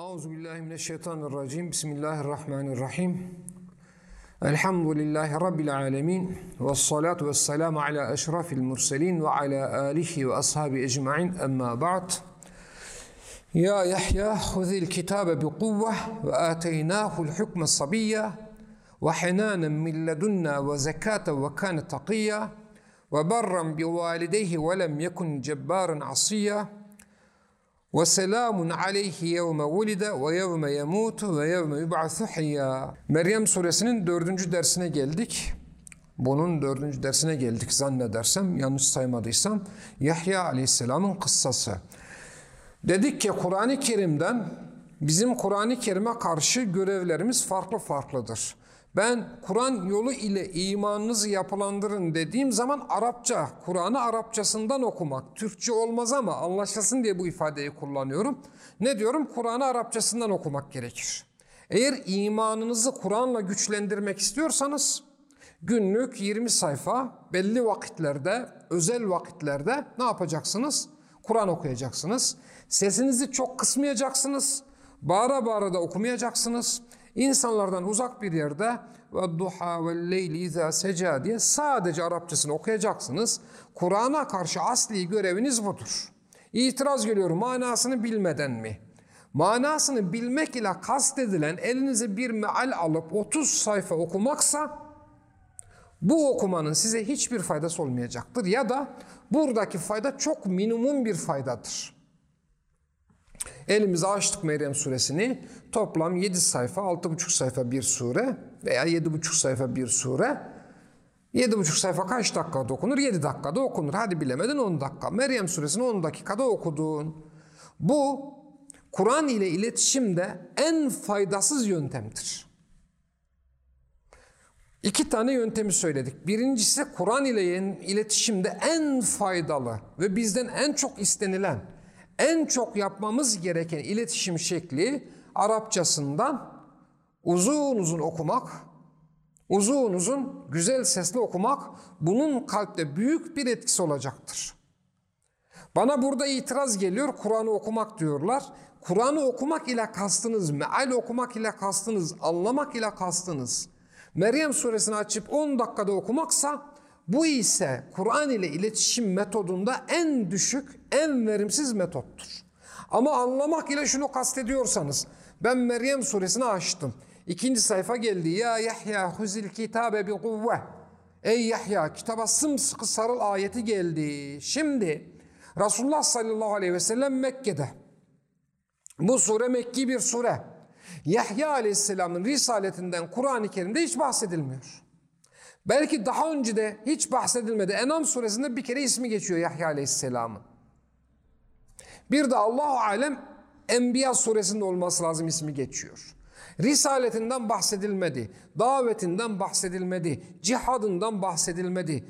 Euzu billahi mineşşeytanirracim. Bismillahirrahmanirrahim. Elhamdülillahi rabbil alamin. Ves salatu vesselamu ala eşrafil murselin ve ala alihi ve ashabi ecmaîn. Emma ba'd. Ya Yahya huzil kitabe bi kuvve ve ateynahu'l hukme sabiyya ve hinanen min ledunna ve zekaten ve kana takiyya ve berran bi valideyhi ve selamun aleyhi yevme vulide ve yevme yemutu ve yevme yub'athu hayya. Meryem suresinin dördüncü dersine geldik. Bunun dördüncü dersine geldik zannedersem, yanlış saymadıysam. Yahya aleyhisselamın kıssası. Dedik ki Kur'an-ı Kerim'den bizim Kur'an-ı Kerim'e karşı görevlerimiz farklı farklıdır. Ben Kur'an yolu ile imanınızı yapılandırın dediğim zaman Arapça, Kur'an'ı Arapçasından okumak. Türkçe olmaz ama anlaşılsın diye bu ifadeyi kullanıyorum. Ne diyorum? Kur'an'ı Arapçasından okumak gerekir. Eğer imanınızı Kur'an'la güçlendirmek istiyorsanız günlük 20 sayfa belli vakitlerde, özel vakitlerde ne yapacaksınız? Kur'an okuyacaksınız. Sesinizi çok kısmayacaksınız. Bağıra bağıra da okumayacaksınız. İnsanlardan uzak bir yerde ve duha ve leyli izâ seca diye sadece Arapçasını okuyacaksınız. Kur'an'a karşı asli göreviniz budur. İtiraz geliyor manasını bilmeden mi? Manasını bilmek ile kastedilen elinize bir meal alıp 30 sayfa okumaksa bu okumanın size hiçbir faydası olmayacaktır. Ya da buradaki fayda çok minimum bir faydadır. Elimize açtık Meryem suresini. Toplam 7 sayfa, 6,5 sayfa bir sure veya 7,5 sayfa bir sure. 7,5 sayfa kaç dakikada okunur? 7 dakikada okunur. Hadi bilemedin 10 dakika. Meryem suresini 10 dakikada okudun. Bu Kur'an ile iletişimde en faydasız yöntemdir. İki tane yöntemi söyledik. Birincisi Kur'an ile iletişimde en faydalı ve bizden en çok istenilen en çok yapmamız gereken iletişim şekli Arapçasından uzun uzun okumak, uzun uzun güzel sesli okumak bunun kalpte büyük bir etkisi olacaktır. Bana burada itiraz geliyor, Kur'an'ı okumak diyorlar. Kur'an'ı okumak ile kastınız, meal okumak ile kastınız, anlamak ile kastınız. Meryem suresini açıp 10 dakikada okumaksa bu ise Kur'an ile iletişim metodunda en düşük, en verimsiz metottur. Ama anlamak ile şunu kastediyorsanız, ben Meryem suresini açtım. İkinci sayfa geldi. Ya Yahya huzil kitabe bi kuvve. Ey Yahya kitaba sımsıkı sarıl ayeti geldi. Şimdi Resulullah sallallahu aleyhi ve sellem Mekke'de. Bu sure Mekki bir sure. Yahya aleyhisselamın risaletinden Kur'an-ı Kerim'de hiç bahsedilmiyor. Belki daha önce de hiç bahsedilmedi. Enam suresinde bir kere ismi geçiyor Yahya aleyhisselamın. Bir de Allahu alem Enbiya suresinde olması lazım ismi geçiyor. Risaletinden bahsedilmedi, davetinden bahsedilmedi, cihadından bahsedilmedi,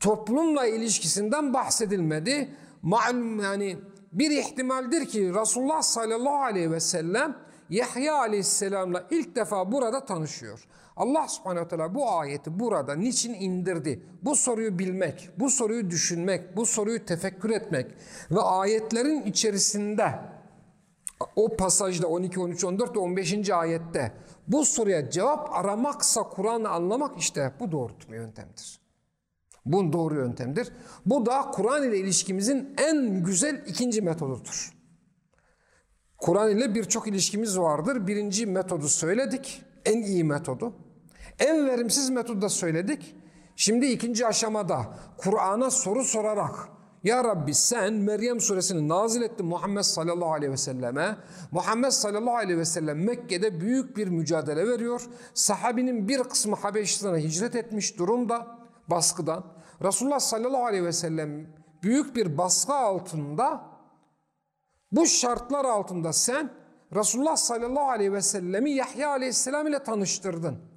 toplumla ilişkisinden bahsedilmedi. Malum yani bir ihtimaldir ki Resulullah sallallahu aleyhi ve sellem Yahya aleyhisselamla ilk defa burada tanışıyor. Allah subhanehu teala bu ayeti burada niçin indirdi? Bu soruyu bilmek, bu soruyu düşünmek, bu soruyu tefekkür etmek ve ayetlerin içerisinde o pasajda 12, 13, 14 ve 15. ayette bu soruya cevap aramaksa Kur'an'ı anlamak işte bu doğru yöntemdir. Bu doğru yöntemdir. Bu da Kur'an ile ilişkimizin en güzel ikinci metodudur. Kur'an ile birçok ilişkimiz vardır. Birinci metodu söyledik. En iyi metodu. En verimsiz metodu da söyledik. Şimdi ikinci aşamada Kur'an'a soru sorarak Ya Rabbi sen Meryem suresini nazil ettin Muhammed sallallahu aleyhi ve selleme. Muhammed sallallahu aleyhi ve sellem Mekke'de büyük bir mücadele veriyor. Sahabinin bir kısmı Habeşistan'a hicret etmiş durumda baskıdan. Resulullah sallallahu aleyhi ve sellem büyük bir baskı altında bu şartlar altında sen Resulullah sallallahu aleyhi ve sellemi Yahya aleyhisselam ile tanıştırdın.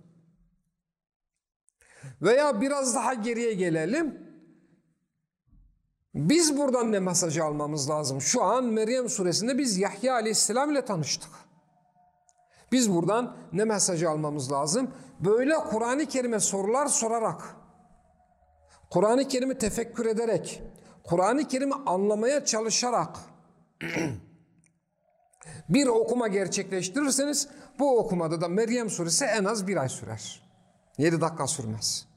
Veya biraz daha geriye gelelim. Biz buradan ne mesajı almamız lazım? Şu an Meryem suresinde biz Yahya aleyhisselam ile tanıştık. Biz buradan ne mesajı almamız lazım? Böyle Kur'an-ı Kerim'e sorular sorarak, Kur'an-ı Kerim'i tefekkür ederek, Kur'an-ı Kerim'i anlamaya çalışarak, Bir okuma gerçekleştirirseniz bu okumada da Meryem suresi en az bir ay sürer. 7 dakika sürmez.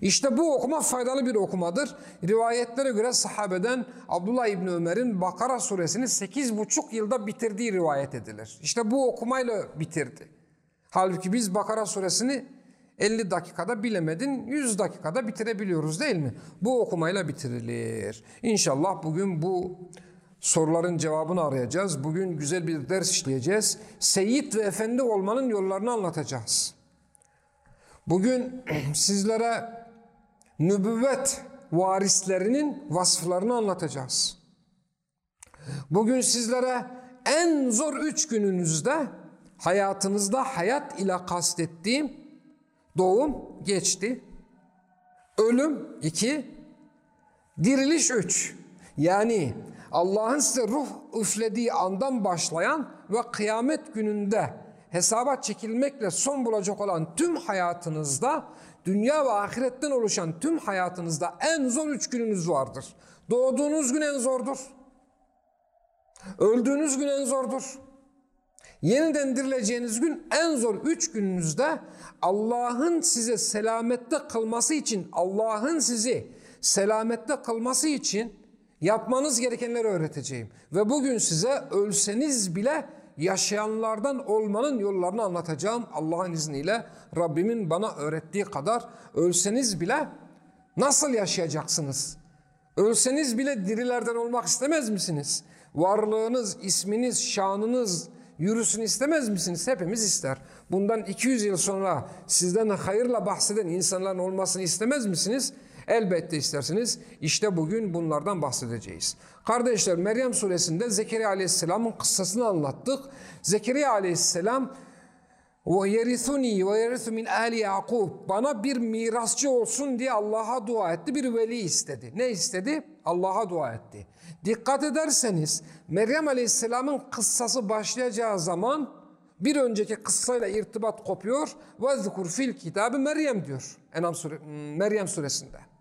İşte bu okuma faydalı bir okumadır. Rivayetlere göre sahabeden Abdullah İbni Ömer'in Bakara suresini 8,5 yılda bitirdiği rivayet edilir. İşte bu okumayla bitirdi. Halbuki biz Bakara suresini 50 dakikada bilemedin 100 dakikada bitirebiliyoruz değil mi? Bu okumayla bitirilir. İnşallah bugün bu soruların cevabını arayacağız. Bugün güzel bir ders işleyeceğiz. Seyit ve efendi olmanın yollarını anlatacağız. Bugün sizlere nübüvvet varislerinin vasıflarını anlatacağız. Bugün sizlere en zor üç gününüzde hayatınızda hayat ile kastettiğim doğum geçti. Ölüm iki, diriliş üç. Yani Allah'ın size ruh üflediği andan başlayan ve kıyamet gününde hesaba çekilmekle son bulacak olan tüm hayatınızda, dünya ve ahiretten oluşan tüm hayatınızda en zor üç gününüz vardır. Doğduğunuz gün en zordur. Öldüğünüz gün en zordur. Yeniden dirileceğiniz gün en zor üç gününüzde Allah'ın size selamette kılması için, Allah'ın sizi selamette kılması için yapmanız gerekenleri öğreteceğim. Ve bugün size ölseniz bile yaşayanlardan olmanın yollarını anlatacağım Allah'ın izniyle. Rabbimin bana öğrettiği kadar ölseniz bile nasıl yaşayacaksınız? Ölseniz bile dirilerden olmak istemez misiniz? Varlığınız, isminiz, şanınız yürüsün istemez misiniz? Hepimiz ister. Bundan 200 yıl sonra sizden hayırla bahseden insanların olmasını istemez misiniz? Elbette istersiniz. İşte bugün bunlardan bahsedeceğiz. Kardeşler Meryem suresinde Zekeriya aleyhisselamın kıssasını anlattık. Zekeriya aleyhisselam ve yerithu min ali Yakub bana bir mirasçı olsun diye Allah'a dua etti. Bir veli istedi. Ne istedi? Allah'a dua etti. Dikkat ederseniz Meryem Aleyhisselam'ın kıssası başlayacağı zaman bir önceki kıssayla irtibat kopuyor. Zikur fil kitabı Meryem diyor. Enam sure, Meryem suresinde.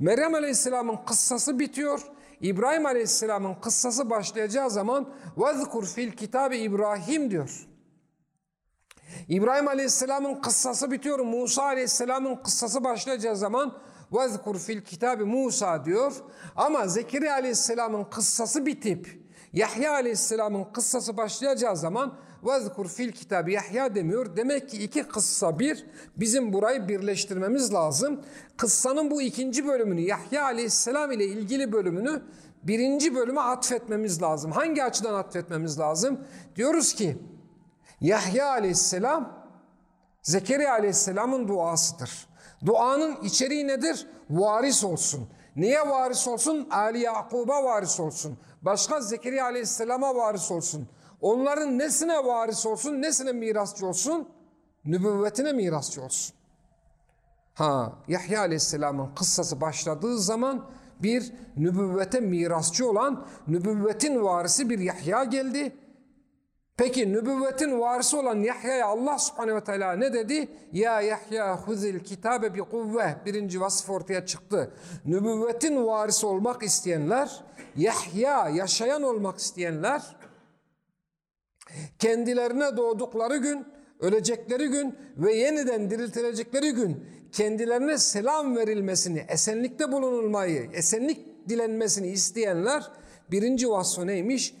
Meryem Aleyhisselam'ın kıssası bitiyor. İbrahim Aleyhisselam'ın kıssası başlayacağı zaman وَذْكُرْ fil kitabı İbrahim diyor. İbrahim Aleyhisselam'ın kıssası bitiyor. Musa Aleyhisselam'ın kıssası başlayacağı zaman وَذْكُرْ fil kitabı Musa diyor. Ama Zekeriya Aleyhisselam'ın kıssası bitip Yahya Aleyhisselam'ın kıssası başlayacağı zaman vezkur fil kitabı Yahya demiyor. Demek ki iki kıssa bir bizim burayı birleştirmemiz lazım. Kıssanın bu ikinci bölümünü Yahya aleyhisselam ile ilgili bölümünü birinci bölüme atfetmemiz lazım. Hangi açıdan atfetmemiz lazım? Diyoruz ki Yahya aleyhisselam Zekeriya aleyhisselamın duasıdır. Duanın içeriği nedir? Varis olsun. Niye varis olsun? Ali Yakub'a varis olsun. Başka Zekeriya aleyhisselama varis olsun. Onların nesine varis olsun, nesine mirasçı olsun? Nübüvvetine mirasçı olsun. Ha, Yahya Aleyhisselam'ın kıssası başladığı zaman bir nübüvvete mirasçı olan nübüvvetin varisi bir Yahya geldi. Peki nübüvvetin varisi olan Yahya'ya Allah subhanehu ve teala ne dedi? Ya Yahya huzil kitabe bi kuvve. Birinci vasıf ortaya çıktı. Nübüvvetin varisi olmak isteyenler, Yahya yaşayan olmak isteyenler, kendilerine doğdukları gün, ölecekleri gün ve yeniden diriltilecekleri gün kendilerine selam verilmesini, esenlikte bulunulmayı, esenlik dilenmesini isteyenler birinci vasfı neymiş?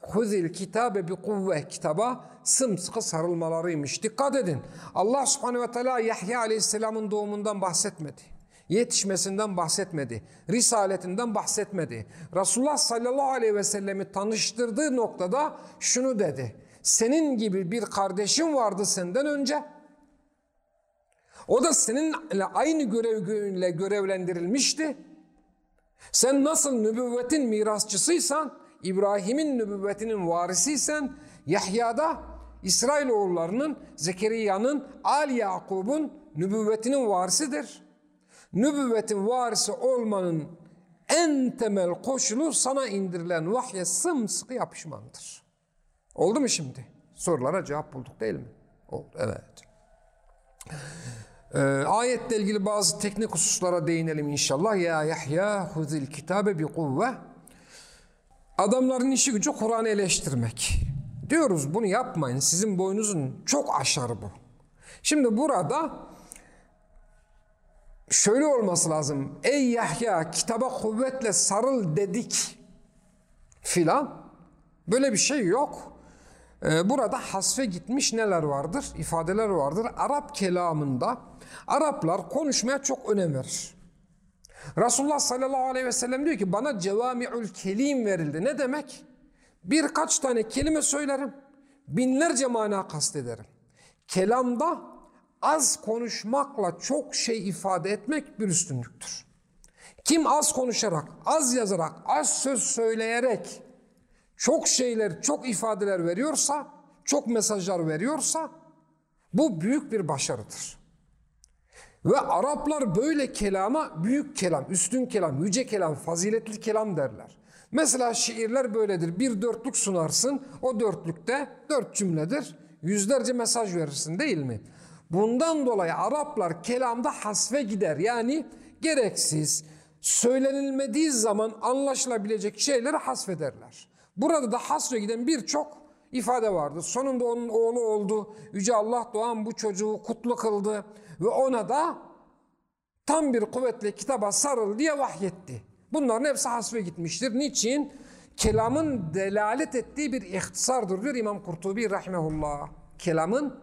Huzil kitabe bi kuvve kitaba sımsıkı sarılmalarıymış. Dikkat edin. Allah subhanehu ve teala Yahya aleyhisselamın doğumundan bahsetmedi. Yetişmesinden bahsetmedi. Risaletinden bahsetmedi. Resulullah sallallahu aleyhi ve sellemi tanıştırdığı noktada şunu dedi. Senin gibi bir kardeşin vardı senden önce. O da seninle aynı görevle görevlendirilmişti. Sen nasıl nübüvvetin mirasçısıysan, İbrahim'in nübüvvetinin varisiysen, Yahya'da İsrailoğullarının, Zekeriya'nın, Ali Yakub'un nübüvvetinin varisidir. Nübüvvetin varisi olmanın en temel koşulu sana indirilen vahye sımsıkı yapışmandır. Oldu mu şimdi? Sorulara cevap bulduk değil mi? Oldu, evet. Ee, ayetle ilgili bazı teknik hususlara değinelim inşallah. Ya Yahya huzil kitabe bi kuvve. Adamların işi gücü Kur'an'ı eleştirmek. Diyoruz bunu yapmayın. Sizin boynuzun çok aşarı bu. Şimdi burada şöyle olması lazım. Ey Yahya kitaba kuvvetle sarıl dedik filan. Böyle bir şey yok. Ee, burada hasfe gitmiş neler vardır? İfadeler vardır. Arap kelamında Araplar konuşmaya çok önem verir. Resulullah sallallahu aleyhi ve sellem diyor ki bana cevami'ül kelim verildi. Ne demek? Birkaç tane kelime söylerim. Binlerce mana kastederim. Kelamda az konuşmakla çok şey ifade etmek bir üstünlüktür. Kim az konuşarak, az yazarak, az söz söyleyerek çok şeyler, çok ifadeler veriyorsa, çok mesajlar veriyorsa bu büyük bir başarıdır. Ve Araplar böyle kelama büyük kelam, üstün kelam, yüce kelam, faziletli kelam derler. Mesela şiirler böyledir. Bir dörtlük sunarsın, o dörtlükte dört cümledir. Yüzlerce mesaj verirsin değil mi? Bundan dolayı Araplar kelamda hasve gider. Yani gereksiz, söylenilmediği zaman anlaşılabilecek şeyleri hasfederler. Burada da hasre giden birçok ifade vardı. Sonunda onun oğlu oldu. Yüce Allah doğan bu çocuğu kutlu kıldı ve ona da tam bir kuvvetle kitaba sarıl diye vahyetti. Bunların hepsi hasbe gitmiştir. Niçin? Kelamın delalet ettiği bir ihtisardır diyor İmam Kurtubi rahimehullah. Kelamın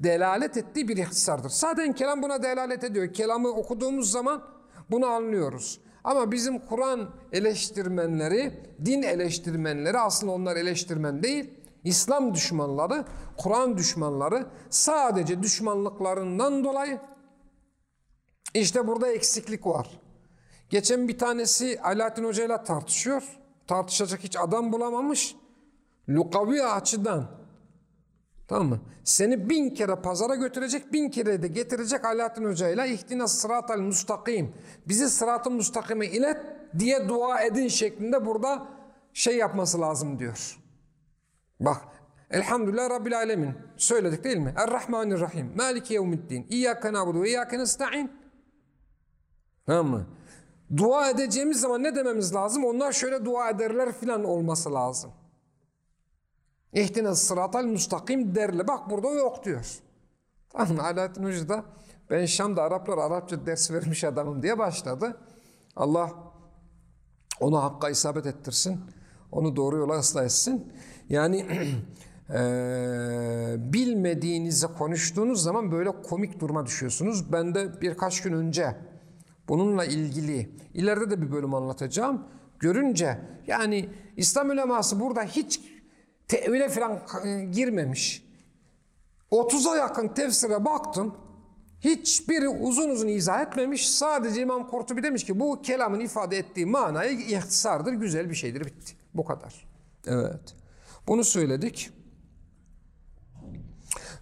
delalet ettiği bir ihtisardır. Zaten kelam buna delalet ediyor. Kelamı okuduğumuz zaman bunu anlıyoruz. Ama bizim Kur'an eleştirmenleri, din eleştirmenleri aslında onlar eleştirmen değil. İslam düşmanları, Kur'an düşmanları sadece düşmanlıklarından dolayı işte burada eksiklik var. Geçen bir tanesi Alaaddin Hoca ile tartışıyor. Tartışacak hiç adam bulamamış. Lukavi açıdan Tamam mı? Seni bin kere pazara götürecek, bin kere de getirecek Alaaddin Hoca ile ihtina sıratal müstakim. Bizi sıratı müstakime ilet diye dua edin şeklinde burada şey yapması lazım diyor. Bak Elhamdülillah Rabbil Alemin. Söyledik değil mi? Errahmanirrahim. Maliki yevmiddin. İyyâke nâbudu ve iyyâke nesta'in. Tamam mı? Dua edeceğimiz zaman ne dememiz lazım? Onlar şöyle dua ederler filan olması lazım. İhtine sıratal müstakim derle. Bak burada yok diyor. Tamam Alaaddin Hoca da ben Şam'da Araplar Arapça ders vermiş adamım diye başladı. Allah onu hakka isabet ettirsin. Onu doğru yola ıslah etsin. Yani e, bilmediğinizi konuştuğunuz zaman böyle komik duruma düşüyorsunuz. Ben de birkaç gün önce bununla ilgili ileride de bir bölüm anlatacağım. Görünce yani İslam uleması burada hiç tevile falan girmemiş. 30'a yakın tefsire baktım. Hiçbiri uzun uzun izah etmemiş. Sadece İmam Kurtubi demiş ki bu kelamın ifade ettiği manayı ihtisardır, güzel bir şeydir, bitti. Bu kadar. Evet. Bunu söyledik.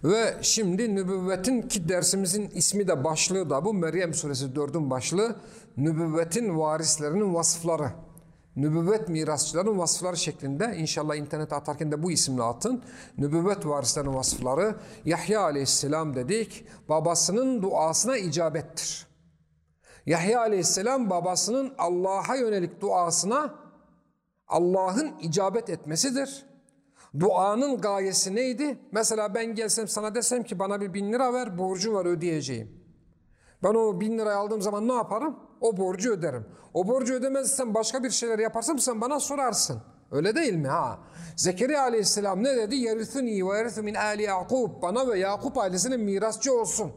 Ve şimdi nübüvvetin ki dersimizin ismi de başlığı da bu. Meryem suresi 4'ün başlığı. Nübüvvetin varislerinin vasıfları nübüvvet mirasçıların vasıfları şeklinde inşallah internete atarken de bu isimle atın. Nübüvvet varislerinin vasıfları Yahya aleyhisselam dedik babasının duasına icabettir. Yahya aleyhisselam babasının Allah'a yönelik duasına Allah'ın icabet etmesidir. Duanın gayesi neydi? Mesela ben gelsem sana desem ki bana bir bin lira ver borcu var ödeyeceğim. Ben o bin lirayı aldığım zaman ne yaparım? O borcu öderim. O borcu ödemezsen başka bir şeyler yaparsam sen bana sorarsın. Öyle değil mi ha? Zekeriya aleyhisselam ne dedi? Yerithuni ve yerithu min ali Yakub. Bana ve Yakup ailesinin mirasçı olsun.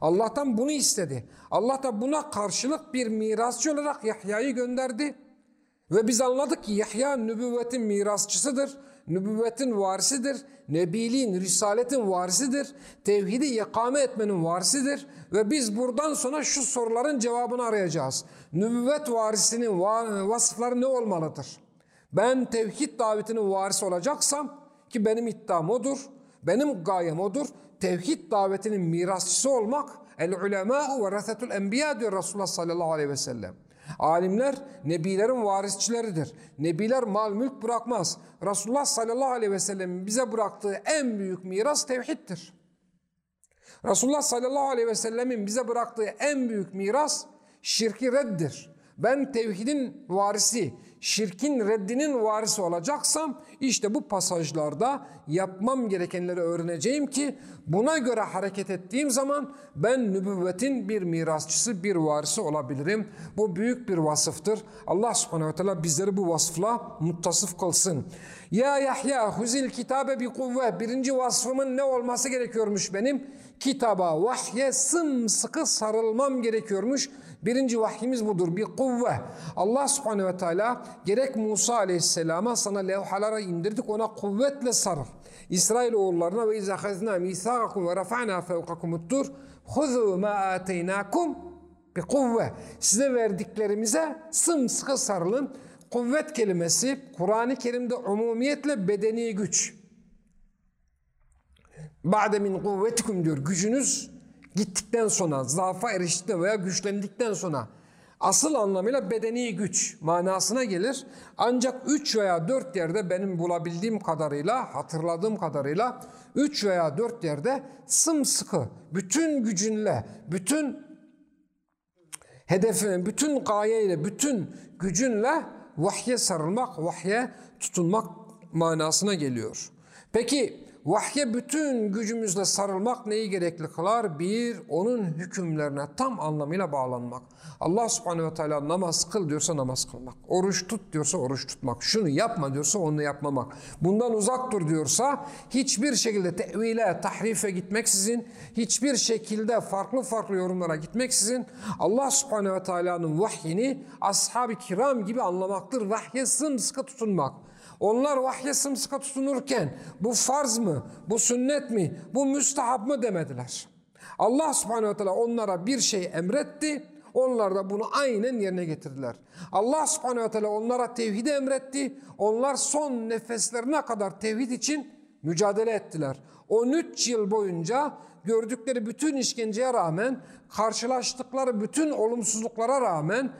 Allah'tan bunu istedi. Allah da buna karşılık bir mirasçı olarak Yahya'yı gönderdi. Ve biz anladık ki Yahya nübüvvetin mirasçısıdır nübüvvetin varisidir, nebiliğin, risaletin varisidir, tevhidi ikame etmenin varisidir ve biz buradan sonra şu soruların cevabını arayacağız. Nübüvvet varisinin vasıfları ne olmalıdır? Ben tevhid davetinin varisi olacaksam ki benim iddiam odur, benim gayem odur, tevhid davetinin mirasçısı olmak, el ulemâ'u ve resetul enbiya diyor Resulullah sallallahu aleyhi ve sellem. Alimler nebilerin varisçileridir. Nebiler mal mülk bırakmaz. Resulullah sallallahu aleyhi ve sellem'in bize bıraktığı en büyük miras tevhiddir. Resulullah sallallahu aleyhi ve sellemin bize bıraktığı en büyük miras şirki reddir. Ben tevhidin varisi, şirkin reddinin varisi olacaksam işte bu pasajlarda yapmam gerekenleri öğreneceğim ki buna göre hareket ettiğim zaman ben nübüvvetin bir mirasçısı, bir varisi olabilirim. Bu büyük bir vasıftır. Allah subhanehu ve teala bizleri bu vasıfla muttasıf kılsın. Ya Yahya huzil kitabe bi kuvve. Birinci vasfımın ne olması gerekiyormuş benim? Kitaba, vahye sımsıkı sarılmam gerekiyormuş. Birinci vahyimiz budur. Bir kuvve. Allah subhanehu ve teala gerek Musa aleyhisselama sana levhalara indirdik ona kuvvetle sarıl. İsrail oğullarına ve izâ khazna mîsâgakum ve rafa'nâ fevkakumut tur huzû mâ âteynâkum bi kuvve. Size verdiklerimize sımsıkı sarılın. Kuvvet kelimesi Kur'an-ı Kerim'de umumiyetle bedeni güç. Ba'de min kuvvetikum diyor. Gücünüz gittikten sonra, zaafa eriştikten veya güçlendikten sonra asıl anlamıyla bedeni güç manasına gelir. Ancak üç veya dört yerde benim bulabildiğim kadarıyla, hatırladığım kadarıyla üç veya dört yerde sımsıkı, bütün gücünle, bütün hedefine, bütün gayeyle, bütün gücünle vahye sarılmak, vahye tutunmak manasına geliyor. Peki vahye bütün gücümüzle sarılmak neyi gerekli kılar? Bir, onun hükümlerine tam anlamıyla bağlanmak. Allah subhanehu ve teala namaz kıl diyorsa namaz kılmak. Oruç tut diyorsa oruç tutmak. Şunu yapma diyorsa onu yapmamak. Bundan uzak dur diyorsa hiçbir şekilde tevile, tahrife gitmeksizin, hiçbir şekilde farklı farklı yorumlara gitmeksizin Allah subhanehu ve teala'nın vahyini ashab-ı kiram gibi anlamaktır. Vahye sımsıkı tutunmak. Onlar vahye sımsıkı tutunurken bu farz mı, bu sünnet mi, bu müstahap mı demediler. Allah subhanehu ve teala onlara bir şey emretti. Onlar da bunu aynen yerine getirdiler. Allah subhanehu ve teala onlara tevhidi emretti. Onlar son nefeslerine kadar tevhid için mücadele ettiler. 13 yıl boyunca gördükleri bütün işkenceye rağmen, karşılaştıkları bütün olumsuzluklara rağmen,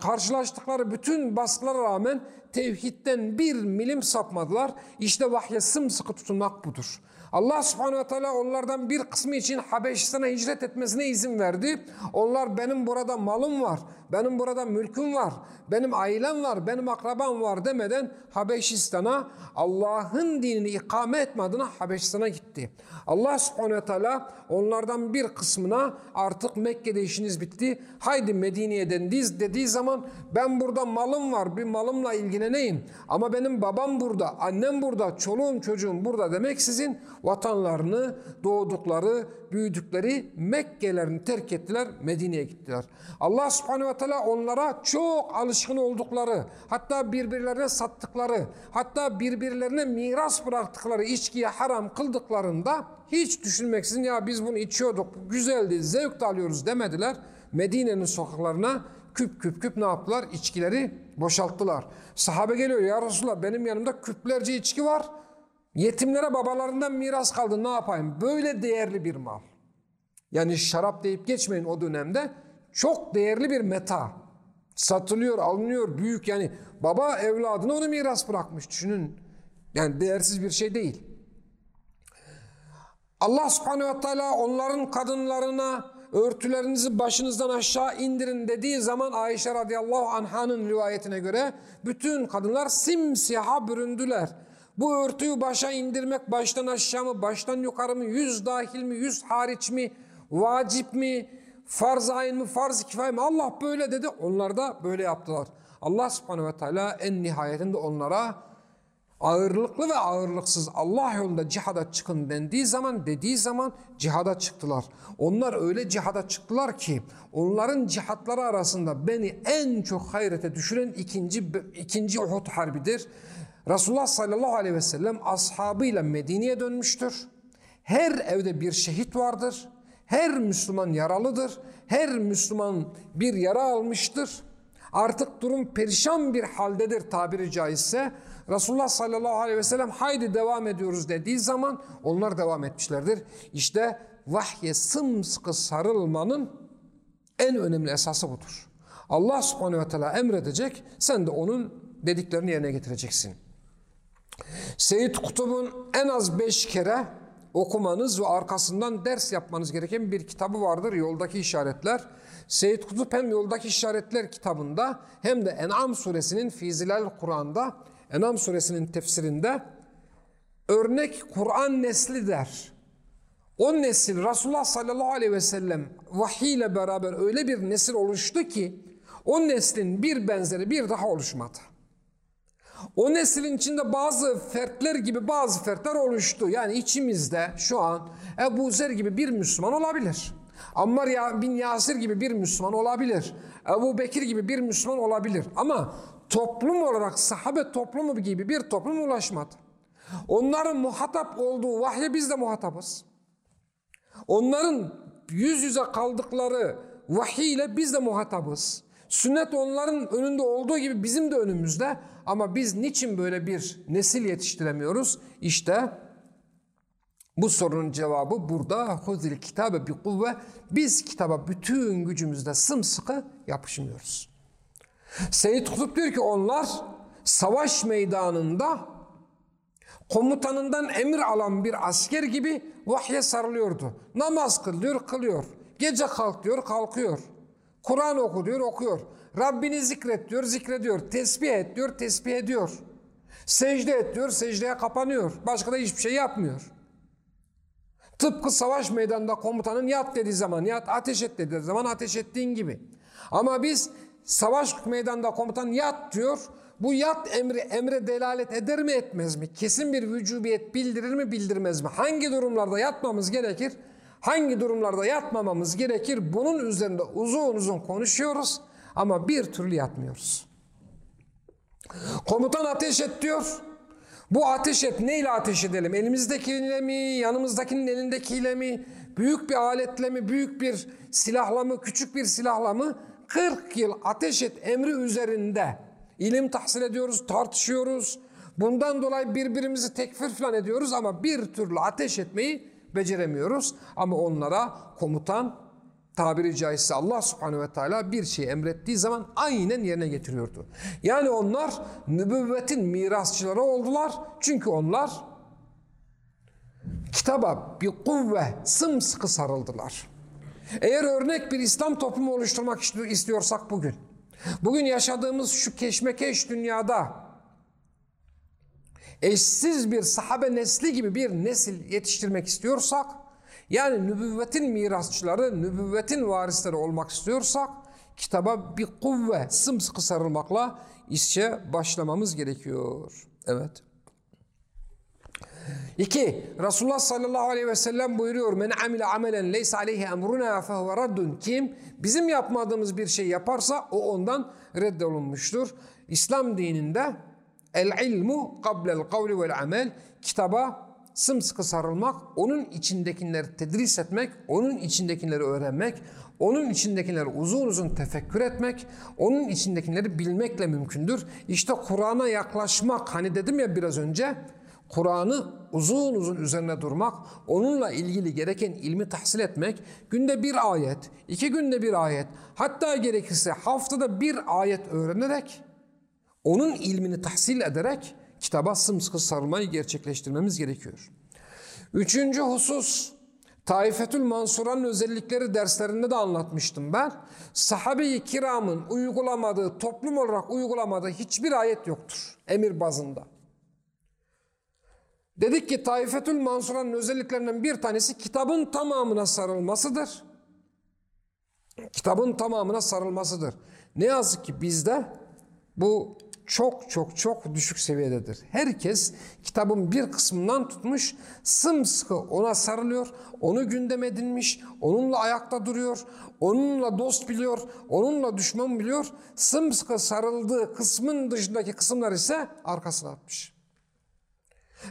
karşılaştıkları bütün baskılara rağmen tevhidden bir milim sapmadılar. İşte vahye sımsıkı tutunmak budur. Allah subhanehu ve teala onlardan bir kısmı için Habeşistan'a hicret etmesine izin verdi. Onlar benim burada malım var, benim burada mülküm var, benim ailem var, benim akrabam var demeden Habeşistan'a Allah'ın dinini ikame etme adına Habeşistan'a gitti. Allah subhanehu teala onlardan bir kısmına artık Mekke'de işiniz bitti. Haydi Medine'ye dendiz dediği zaman ben burada malım var, bir malımla ilgileneyim. Ama benim babam burada, annem burada, çoluğum çocuğum burada demek sizin vatanlarını, doğdukları, büyüdükleri Mekke'lerini terk ettiler, Medine'ye gittiler. Allah subhanehu ve teala onlara çok alışkın oldukları, hatta birbirlerine sattıkları, hatta birbirlerine miras bıraktıkları içkiye haram kıldıklarında hiç düşünmeksizin ya biz bunu içiyorduk, güzeldi, zevk de alıyoruz demediler. Medine'nin sokaklarına küp küp küp ne yaptılar? İçkileri boşalttılar. Sahabe geliyor ya Resulallah benim yanımda küplerce içki var. Yetimlere babalarından miras kaldı ne yapayım? Böyle değerli bir mal. Yani şarap deyip geçmeyin o dönemde. Çok değerli bir meta. Satılıyor, alınıyor, büyük yani. Baba evladına onu miras bırakmış. Düşünün. Yani değersiz bir şey değil. Allah subhanehu ve teala onların kadınlarına örtülerinizi başınızdan aşağı indirin dediği zaman Ayşe radıyallahu anhanın rivayetine göre bütün kadınlar simsiyaha büründüler. Bu örtüyü başa indirmek baştan aşağı mı, baştan yukarı mı, yüz dahil mi, yüz hariç mi, vacip mi, farz ayın mı, farz kifay mı? Allah böyle dedi. Onlar da böyle yaptılar. Allah subhanehu ve teala en nihayetinde onlara ağırlıklı ve ağırlıksız Allah yolunda cihada çıkın dendiği zaman dediği zaman cihada çıktılar. Onlar öyle cihada çıktılar ki onların cihatları arasında beni en çok hayrete düşüren ikinci ikinci Uhud harbidir. Resulullah sallallahu aleyhi ve sellem ashabıyla Medine'ye dönmüştür. Her evde bir şehit vardır. Her Müslüman yaralıdır. Her Müslüman bir yara almıştır. Artık durum perişan bir haldedir tabiri caizse. Resulullah sallallahu aleyhi ve sellem haydi devam ediyoruz dediği zaman onlar devam etmişlerdir. İşte vahye sımsıkı sarılmanın en önemli esası budur. Allah subhanehu ve teala emredecek, sen de onun dediklerini yerine getireceksin. Seyyid Kutub'un en az beş kere okumanız ve arkasından ders yapmanız gereken bir kitabı vardır. Yoldaki işaretler. Seyyid Kutup hem Yoldaki İşaretler kitabında hem de En'am suresinin Fizilal Kur'an'da En'am suresinin tefsirinde örnek Kur'an nesli der. O nesil Resulullah sallallahu aleyhi ve sellem vahiy ile beraber öyle bir nesil oluştu ki o neslin bir benzeri bir daha oluşmadı. O neslin içinde bazı fertler gibi bazı fertler oluştu. Yani içimizde şu an Ebu Zer gibi bir Müslüman olabilir. Ammar bin Yasir gibi bir Müslüman olabilir. Ebu Bekir gibi bir Müslüman olabilir. Ama toplum olarak sahabe toplumu gibi bir toplum ulaşmadı. Onların muhatap olduğu vahye biz de muhatapız. Onların yüz yüze kaldıkları vahiy ile biz de muhatabız. Sünnet onların önünde olduğu gibi bizim de önümüzde. Ama biz niçin böyle bir nesil yetiştiremiyoruz? İşte bu sorunun cevabı burada. Huzil kitabe bi kuvve. Biz kitaba bütün gücümüzle sımsıkı yapışmıyoruz. Seyyid Kutup diyor ki onlar savaş meydanında komutanından emir alan bir asker gibi vahye sarılıyordu. Namaz kıl diyor, kılıyor. Gece kalk diyor, kalkıyor. Kur'an oku diyor, okuyor. Rabbini zikret diyor, zikrediyor. Tesbih et diyor, tesbih ediyor. Secde et diyor, secdeye kapanıyor. Başka da hiçbir şey yapmıyor. Tıpkı savaş meydanında komutanın yat dediği zaman yat, ateş et dediği zaman ateş ettiğin gibi. Ama biz savaş meydanında komutan yat diyor. Bu yat emri emre delalet eder mi etmez mi? Kesin bir vücubiyet bildirir mi bildirmez mi? Hangi durumlarda yatmamız gerekir? Hangi durumlarda yatmamamız gerekir? Bunun üzerinde uzun uzun konuşuyoruz ama bir türlü yatmıyoruz. Komutan ateş et diyor. Bu ateş et neyle ateş edelim? Elimizdekiyle mi, yanımızdakinin elindekiyle mi, büyük bir aletle mi, büyük bir silahla mı, küçük bir silahla mı? 40 yıl ateş et emri üzerinde ilim tahsil ediyoruz, tartışıyoruz. Bundan dolayı birbirimizi tekfir falan ediyoruz ama bir türlü ateş etmeyi beceremiyoruz. Ama onlara komutan tabiri caizse Allah subhanehu ve teala bir şey emrettiği zaman aynen yerine getiriyordu. Yani onlar nübüvvetin mirasçıları oldular. Çünkü onlar kitaba bir kuvve sımsıkı sarıldılar. Eğer örnek bir İslam toplumu oluşturmak istiyorsak bugün, bugün yaşadığımız şu keşmekeş dünyada eşsiz bir sahabe nesli gibi bir nesil yetiştirmek istiyorsak, yani nübüvvetin mirasçıları, nübüvvetin varisleri olmak istiyorsak, kitaba bir kuvve, sımsıkı sarılmakla işe başlamamız gerekiyor. Evet. İki, Resulullah sallallahu aleyhi ve sellem buyuruyor men amile amelen leysa aleyhi emruna fehuve raddun kim bizim yapmadığımız bir şey yaparsa o ondan reddolunmuştur. İslam dininde el ilmu qablel kavli vel amel kitaba sımsıkı sarılmak, onun içindekileri tedris etmek, onun içindekileri öğrenmek, onun içindekileri uzun uzun tefekkür etmek, onun içindekileri bilmekle mümkündür. İşte Kur'an'a yaklaşmak, hani dedim ya biraz önce, Kur'an'ı uzun uzun üzerine durmak, onunla ilgili gereken ilmi tahsil etmek, günde bir ayet, iki günde bir ayet, hatta gerekirse haftada bir ayet öğrenerek, onun ilmini tahsil ederek kitaba sımsıkı sarılmayı gerçekleştirmemiz gerekiyor. Üçüncü husus, Taifetül Mansura'nın özellikleri derslerinde de anlatmıştım ben. Sahabe-i kiramın uygulamadığı, toplum olarak uygulamadığı hiçbir ayet yoktur emir bazında. Dedik ki Taifetül Mansura'nın özelliklerinden bir tanesi kitabın tamamına sarılmasıdır. Kitabın tamamına sarılmasıdır. Ne yazık ki bizde bu çok çok çok düşük seviyededir. Herkes kitabın bir kısmından tutmuş, sımsıkı ona sarılıyor, onu gündem edinmiş, onunla ayakta duruyor, onunla dost biliyor, onunla düşman biliyor. Sımsıkı sarıldığı kısmın dışındaki kısımlar ise arkasına atmış.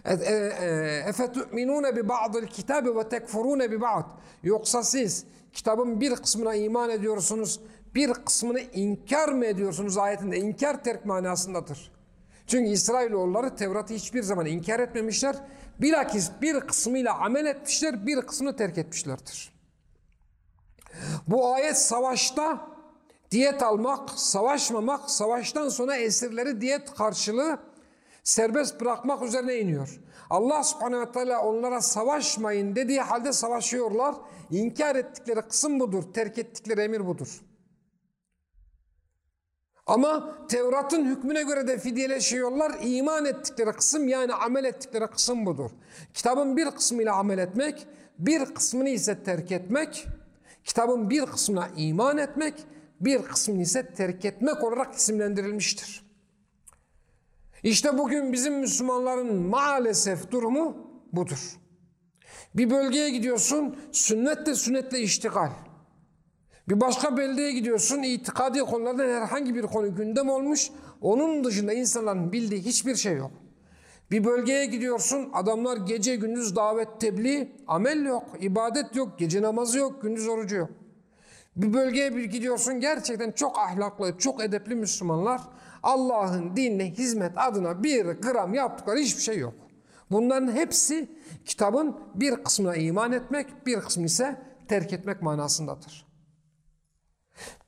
اَفَتُؤْمِنُونَ بِبَعْضِ الْكِتَابِ وَتَكْفُرُونَ بِبَعْضِ Yoksa siz kitabın bir kısmına iman ediyorsunuz, bir kısmını inkar mı ediyorsunuz ayetinde? İnkar terk manasındadır. Çünkü İsrailoğulları Tevrat'ı hiçbir zaman inkar etmemişler. Bilakis bir kısmıyla amel etmişler, bir kısmını terk etmişlerdir. Bu ayet savaşta diyet almak, savaşmamak, savaştan sonra esirleri diyet karşılığı serbest bırakmak üzerine iniyor. Allah subhanehu ve teala onlara savaşmayın dediği halde savaşıyorlar. İnkar ettikleri kısım budur. Terk ettikleri emir budur. Ama Tevrat'ın hükmüne göre de fidyeleşiyorlar. İman ettikleri kısım yani amel ettikleri kısım budur. Kitabın bir kısmıyla amel etmek, bir kısmını ise terk etmek, kitabın bir kısmına iman etmek, bir kısmını ise terk etmek olarak isimlendirilmiştir. İşte bugün bizim Müslümanların maalesef durumu budur. Bir bölgeye gidiyorsun, sünnetle sünnetle iştigal. Bir başka beldeye gidiyorsun, itikadi konulardan herhangi bir konu gündem olmuş. Onun dışında insanların bildiği hiçbir şey yok. Bir bölgeye gidiyorsun, adamlar gece gündüz davet tebliğ, amel yok, ibadet yok, gece namazı yok, gündüz orucu yok. Bir bölgeye bir gidiyorsun, gerçekten çok ahlaklı, çok edepli Müslümanlar Allah'ın dinine hizmet adına bir gram yaptıkları hiçbir şey yok. Bunların hepsi kitabın bir kısmına iman etmek, bir kısmını ise terk etmek manasındadır.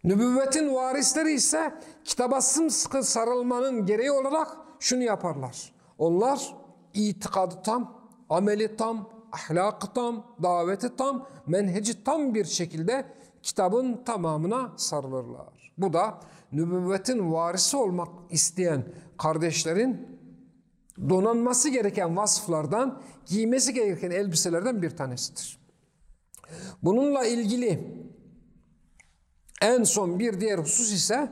Nübüvvetin varisleri ise kitaba sımsıkı sarılmanın gereği olarak şunu yaparlar. Onlar itikadı tam, ameli tam, ahlakı tam, daveti tam, menheci tam bir şekilde kitabın tamamına sarılırlar. Bu da nübüvvetin varisi olmak isteyen kardeşlerin donanması gereken vasıflardan, giymesi gereken elbiselerden bir tanesidir. Bununla ilgili en son bir diğer husus ise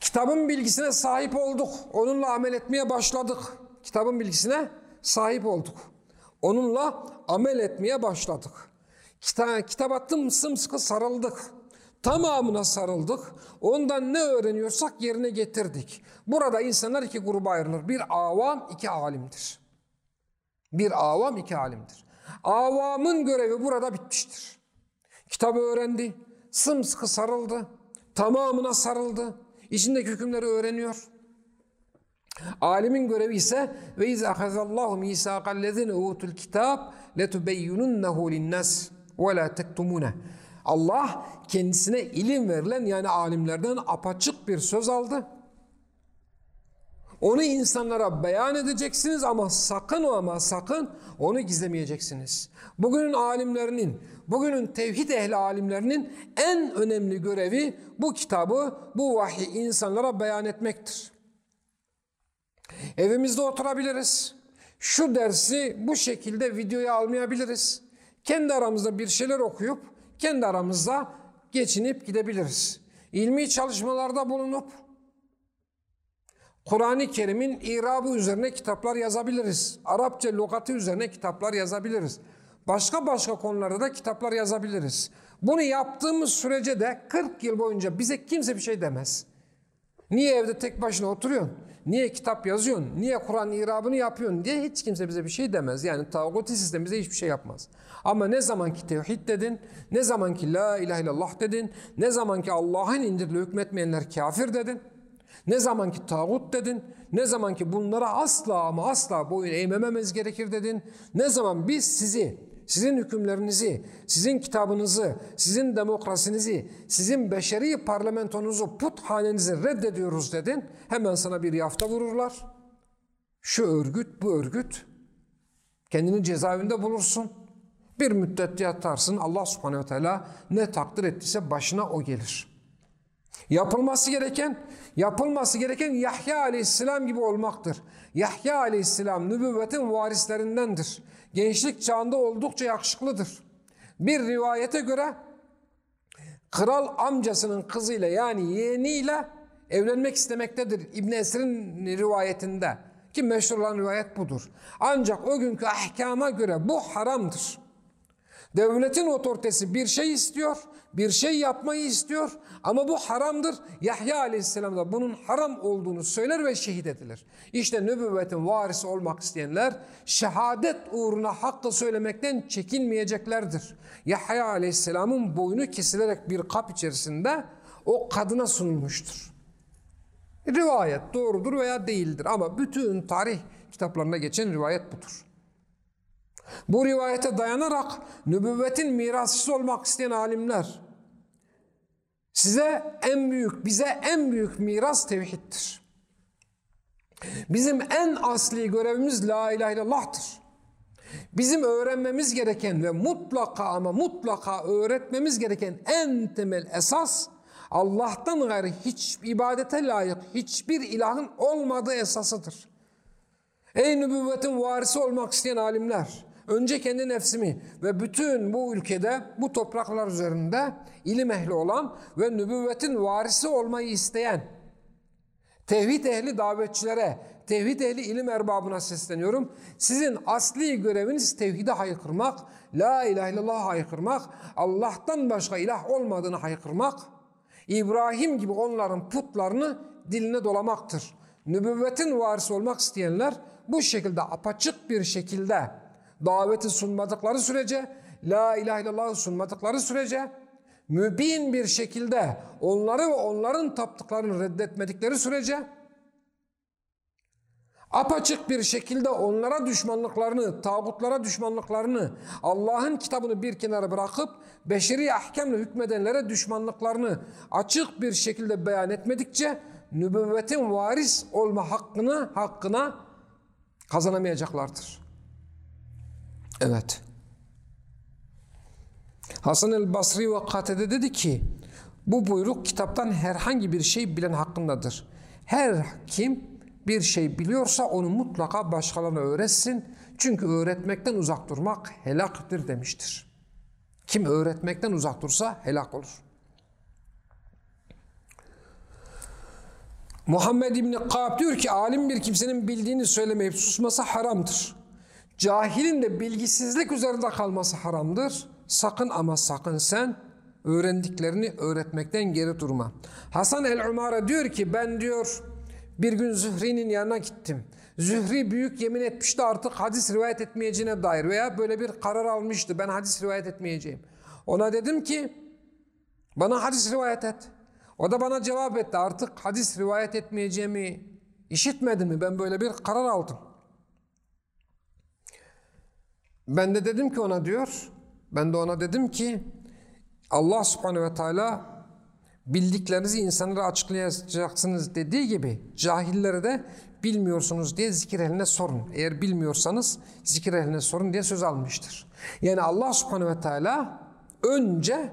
kitabın bilgisine sahip olduk. Onunla amel etmeye başladık. Kitabın bilgisine sahip olduk. Onunla amel etmeye başladık. Kita kitaba sımsıkı sarıldık. Tamamına sarıldık. Ondan ne öğreniyorsak yerine getirdik. Burada insanlar iki gruba ayrılır. Bir avam, iki alimdir. Bir avam, iki alimdir. Avamın görevi burada bitmiştir. Kitabı öğrendi, sımsıkı sarıldı, tamamına sarıldı, içindeki hükümleri öğreniyor. Alimin görevi ise ve iz ahazallahu misaqallezine utul kitab letubeyyinunnehu linnas ve la tektumune. Allah kendisine ilim verilen yani alimlerden apaçık bir söz aldı. Onu insanlara beyan edeceksiniz ama sakın ama sakın onu gizlemeyeceksiniz. Bugünün alimlerinin, bugünün tevhid ehli alimlerinin en önemli görevi bu kitabı, bu vahiy insanlara beyan etmektir. Evimizde oturabiliriz. Şu dersi bu şekilde videoya almayabiliriz. Kendi aramızda bir şeyler okuyup kendi aramızda geçinip gidebiliriz. İlmi çalışmalarda bulunup Kur'an-ı Kerim'in irabı üzerine kitaplar yazabiliriz. Arapça lügatı üzerine kitaplar yazabiliriz. Başka başka konularda da kitaplar yazabiliriz. Bunu yaptığımız sürece de 40 yıl boyunca bize kimse bir şey demez. Niye evde tek başına oturuyorsun? Niye kitap yazıyorsun? Niye Kur'an irabını yapıyorsun diye hiç kimse bize bir şey demez. Yani tağuti sistem bize hiçbir şey yapmaz. Ama ne zaman ki tevhid dedin, ne zaman ki la ilahe illallah dedin, ne zaman ki Allah'ın indirdiği hükmetmeyenler kafir dedin, ne zaman ki tağut dedin, ne zaman ki bunlara asla ama asla boyun eğmememiz gerekir dedin, ne zaman biz sizi, sizin hükümlerinizi, sizin kitabınızı, sizin demokrasinizi, sizin beşeri parlamentonuzu, puthanenizi reddediyoruz dedin, hemen sana bir yafta vururlar. Şu örgüt, bu örgüt, kendini cezaevinde bulursun. Bir müddet yatarsın, Allah subhanehu teala ne takdir ettiyse başına o gelir. Yapılması gereken, yapılması gereken Yahya aleyhisselam gibi olmaktır. Yahya aleyhisselam nübüvvetin varislerindendir. Gençlik çağında oldukça yakışıklıdır. Bir rivayete göre kral amcasının kızıyla yani yeğeniyle evlenmek istemektedir İbn Esir'in rivayetinde ki meşhur olan rivayet budur. Ancak o günkü ahkama göre bu haramdır. Devletin otoritesi bir şey istiyor, bir şey yapmayı istiyor ama bu haramdır. Yahya aleyhisselam da bunun haram olduğunu söyler ve şehit edilir. İşte nübüvvetin varisi olmak isteyenler şehadet uğruna hakkı söylemekten çekinmeyeceklerdir. Yahya aleyhisselamın boynu kesilerek bir kap içerisinde o kadına sunulmuştur. Rivayet doğrudur veya değildir ama bütün tarih kitaplarında geçen rivayet budur. Bu rivayete dayanarak nübüvvetin mirasçısı olmak isteyen alimler size en büyük, bize en büyük miras tevhiddir. Bizim en asli görevimiz la ilahe illallah'tır. Bizim öğrenmemiz gereken ve mutlaka ama mutlaka öğretmemiz gereken en temel esas Allah'tan gayrı hiç ibadete layık hiçbir ilahın olmadığı esasıdır. Ey nübüvvetin varisi olmak isteyen alimler, önce kendi nefsimi ve bütün bu ülkede, bu topraklar üzerinde ilim ehli olan ve nübüvvetin varisi olmayı isteyen tevhid ehli davetçilere, tevhid ehli ilim erbabına sesleniyorum. Sizin asli göreviniz tevhide haykırmak, la ilahe illallah haykırmak, Allah'tan başka ilah olmadığını haykırmak, İbrahim gibi onların putlarını diline dolamaktır. Nübüvvetin varisi olmak isteyenler bu şekilde apaçık bir şekilde daveti sunmadıkları sürece, la ilahe illallah sunmadıkları sürece, mübin bir şekilde onları ve onların taptıklarını reddetmedikleri sürece, apaçık bir şekilde onlara düşmanlıklarını, tağutlara düşmanlıklarını, Allah'ın kitabını bir kenara bırakıp beşeri ahkamla hükmedenlere düşmanlıklarını açık bir şekilde beyan etmedikçe nübüvvetin varis olma hakkını hakkına kazanamayacaklardır. Evet. Hasan el Basri ve Katede dedi ki bu buyruk kitaptan herhangi bir şey bilen hakkındadır. Her kim bir şey biliyorsa onu mutlaka başkalarına öğretsin. Çünkü öğretmekten uzak durmak helaktır demiştir. Kim öğretmekten uzak dursa helak olur. Muhammed İbni Ka'b diyor ki alim bir kimsenin bildiğini söylemeyip susması haramdır. Cahilin de bilgisizlik üzerinde kalması haramdır. Sakın ama sakın sen öğrendiklerini öğretmekten geri durma. Hasan el-Umara diyor ki ben diyor bir gün Zühri'nin yanına gittim. Zühri büyük yemin etmişti artık hadis rivayet etmeyeceğine dair veya böyle bir karar almıştı. Ben hadis rivayet etmeyeceğim. Ona dedim ki bana hadis rivayet et. O da bana cevap etti artık hadis rivayet etmeyeceğimi işitmedin mi? Ben böyle bir karar aldım. Ben de dedim ki ona diyor, ben de ona dedim ki Allah subhanehu ve teala bildiklerinizi insanlara açıklayacaksınız dediği gibi cahillere de bilmiyorsunuz diye zikir ehline sorun. Eğer bilmiyorsanız zikir ehline sorun diye söz almıştır. Yani Allah subhanehu ve teala önce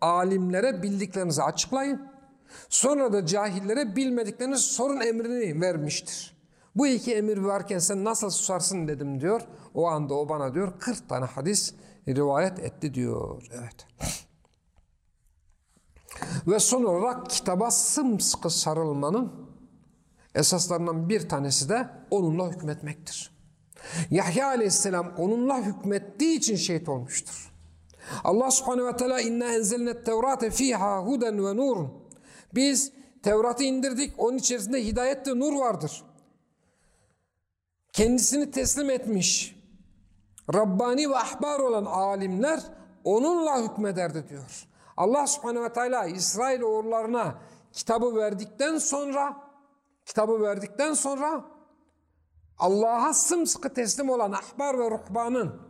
alimlere bildiklerinizi açıklayın. Sonra da cahillere bilmediklerini sorun emrini vermiştir. Bu iki emir varken sen nasıl susarsın dedim diyor. O anda o bana diyor 40 tane hadis rivayet etti diyor. Evet. Ve son olarak kitaba sımsıkı sarılmanın esaslarından bir tanesi de onunla hükmetmektir. Yahya aleyhisselam onunla hükmettiği için şehit olmuştur. Allah subhanehu ve teala inna enzelnet tevrate fiha huden ve nurun. Biz Tevrat'ı indirdik. Onun içerisinde hidayet ve nur vardır. Kendisini teslim etmiş Rabbani ve ahbar olan alimler onunla hükmederdi diyor. Allah subhanehu ve teala İsrail oğullarına kitabı verdikten sonra kitabı verdikten sonra Allah'a sımsıkı teslim olan ahbar ve ruhbanın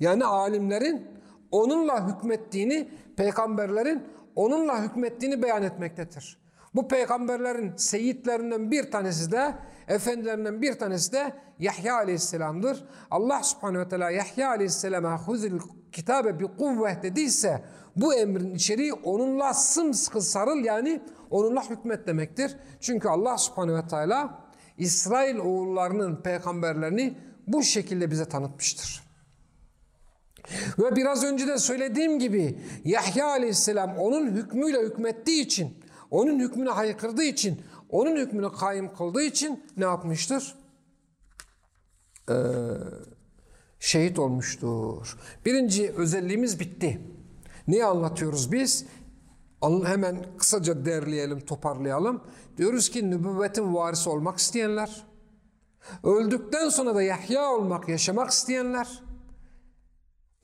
yani alimlerin onunla hükmettiğini, peygamberlerin onunla hükmettiğini beyan etmektedir. Bu peygamberlerin seyitlerinden bir tanesi de, efendilerinden bir tanesi de Yahya aleyhisselamdır. Allah subhanehu ve teala Yahya aleyhisselama huzil kitabe bi kuvvet dediyse bu emrin içeriği onunla sımsıkı sarıl yani onunla hükmet demektir. Çünkü Allah subhanehu ve teala İsrail oğullarının peygamberlerini bu şekilde bize tanıtmıştır. Ve biraz önce de söylediğim gibi Yahya aleyhisselam onun hükmüyle hükmettiği için, onun hükmüne haykırdığı için, onun hükmünü kaim kıldığı için ne yapmıştır? Ee, şehit olmuştur. Birinci özelliğimiz bitti. Neyi anlatıyoruz biz? Hemen kısaca derleyelim, toparlayalım. Diyoruz ki nübüvvetin varisi olmak isteyenler, öldükten sonra da Yahya olmak, yaşamak isteyenler,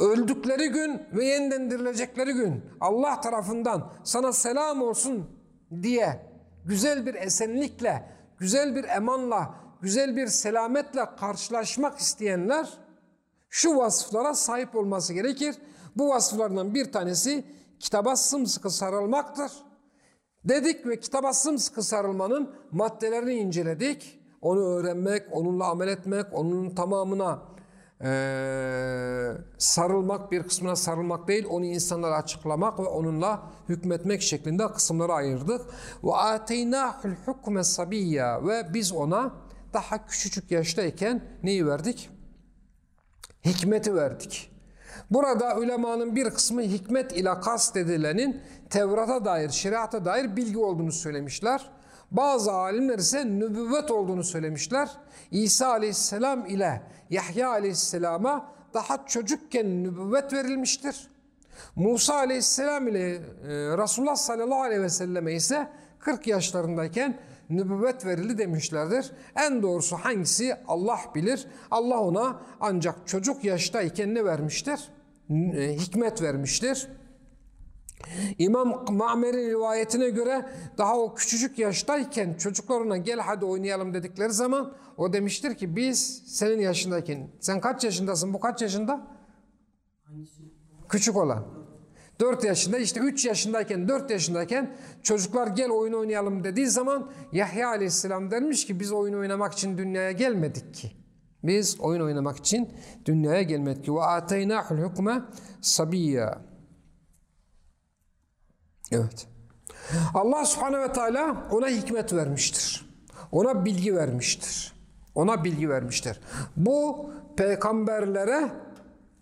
öldükleri gün ve yeniden dirilecekleri gün Allah tarafından sana selam olsun diye güzel bir esenlikle, güzel bir emanla, güzel bir selametle karşılaşmak isteyenler şu vasıflara sahip olması gerekir. Bu vasıflardan bir tanesi kitaba sımsıkı sarılmaktır. Dedik ve kitaba sımsıkı sarılmanın maddelerini inceledik. Onu öğrenmek, onunla amel etmek, onun tamamına ee, sarılmak, bir kısmına sarılmak değil, onu insanlara açıklamak ve onunla hükmetmek şeklinde kısımlara ayırdık. Ve ateynahul hukme sabiyya ve biz ona daha küçücük yaştayken neyi verdik? Hikmeti verdik. Burada ulemanın bir kısmı hikmet ile kastedilenin Tevrat'a dair, şeriata dair bilgi olduğunu söylemişler. Bazı alimler ise nübüvvet olduğunu söylemişler. İsa aleyhisselam ile Yahya aleyhisselama daha çocukken nübüvvet verilmiştir. Musa aleyhisselam ile e, Resulullah sallallahu aleyhi ve selleme ise 40 yaşlarındayken nübüvvet verildi demişlerdir. En doğrusu hangisi Allah bilir. Allah ona ancak çocuk yaştayken ne vermiştir? E, hikmet vermiştir. İmam Ma'mer'in rivayetine göre daha o küçücük yaştayken çocuklarına gel hadi oynayalım dedikleri zaman o demiştir ki biz senin yaşındayken sen kaç yaşındasın bu kaç yaşında? Küçük olan. 4 yaşında işte 3 yaşındayken 4 yaşındayken çocuklar gel oyun oynayalım dediği zaman Yahya aleyhisselam dermiş ki biz oyun oynamak için dünyaya gelmedik ki. Biz oyun oynamak için dünyaya gelmedik ki. Ve ateynahul hukme sabiyya. Evet. Allah subhanehu ve teala ona hikmet vermiştir. Ona bilgi vermiştir. Ona bilgi vermiştir. Bu peygamberlere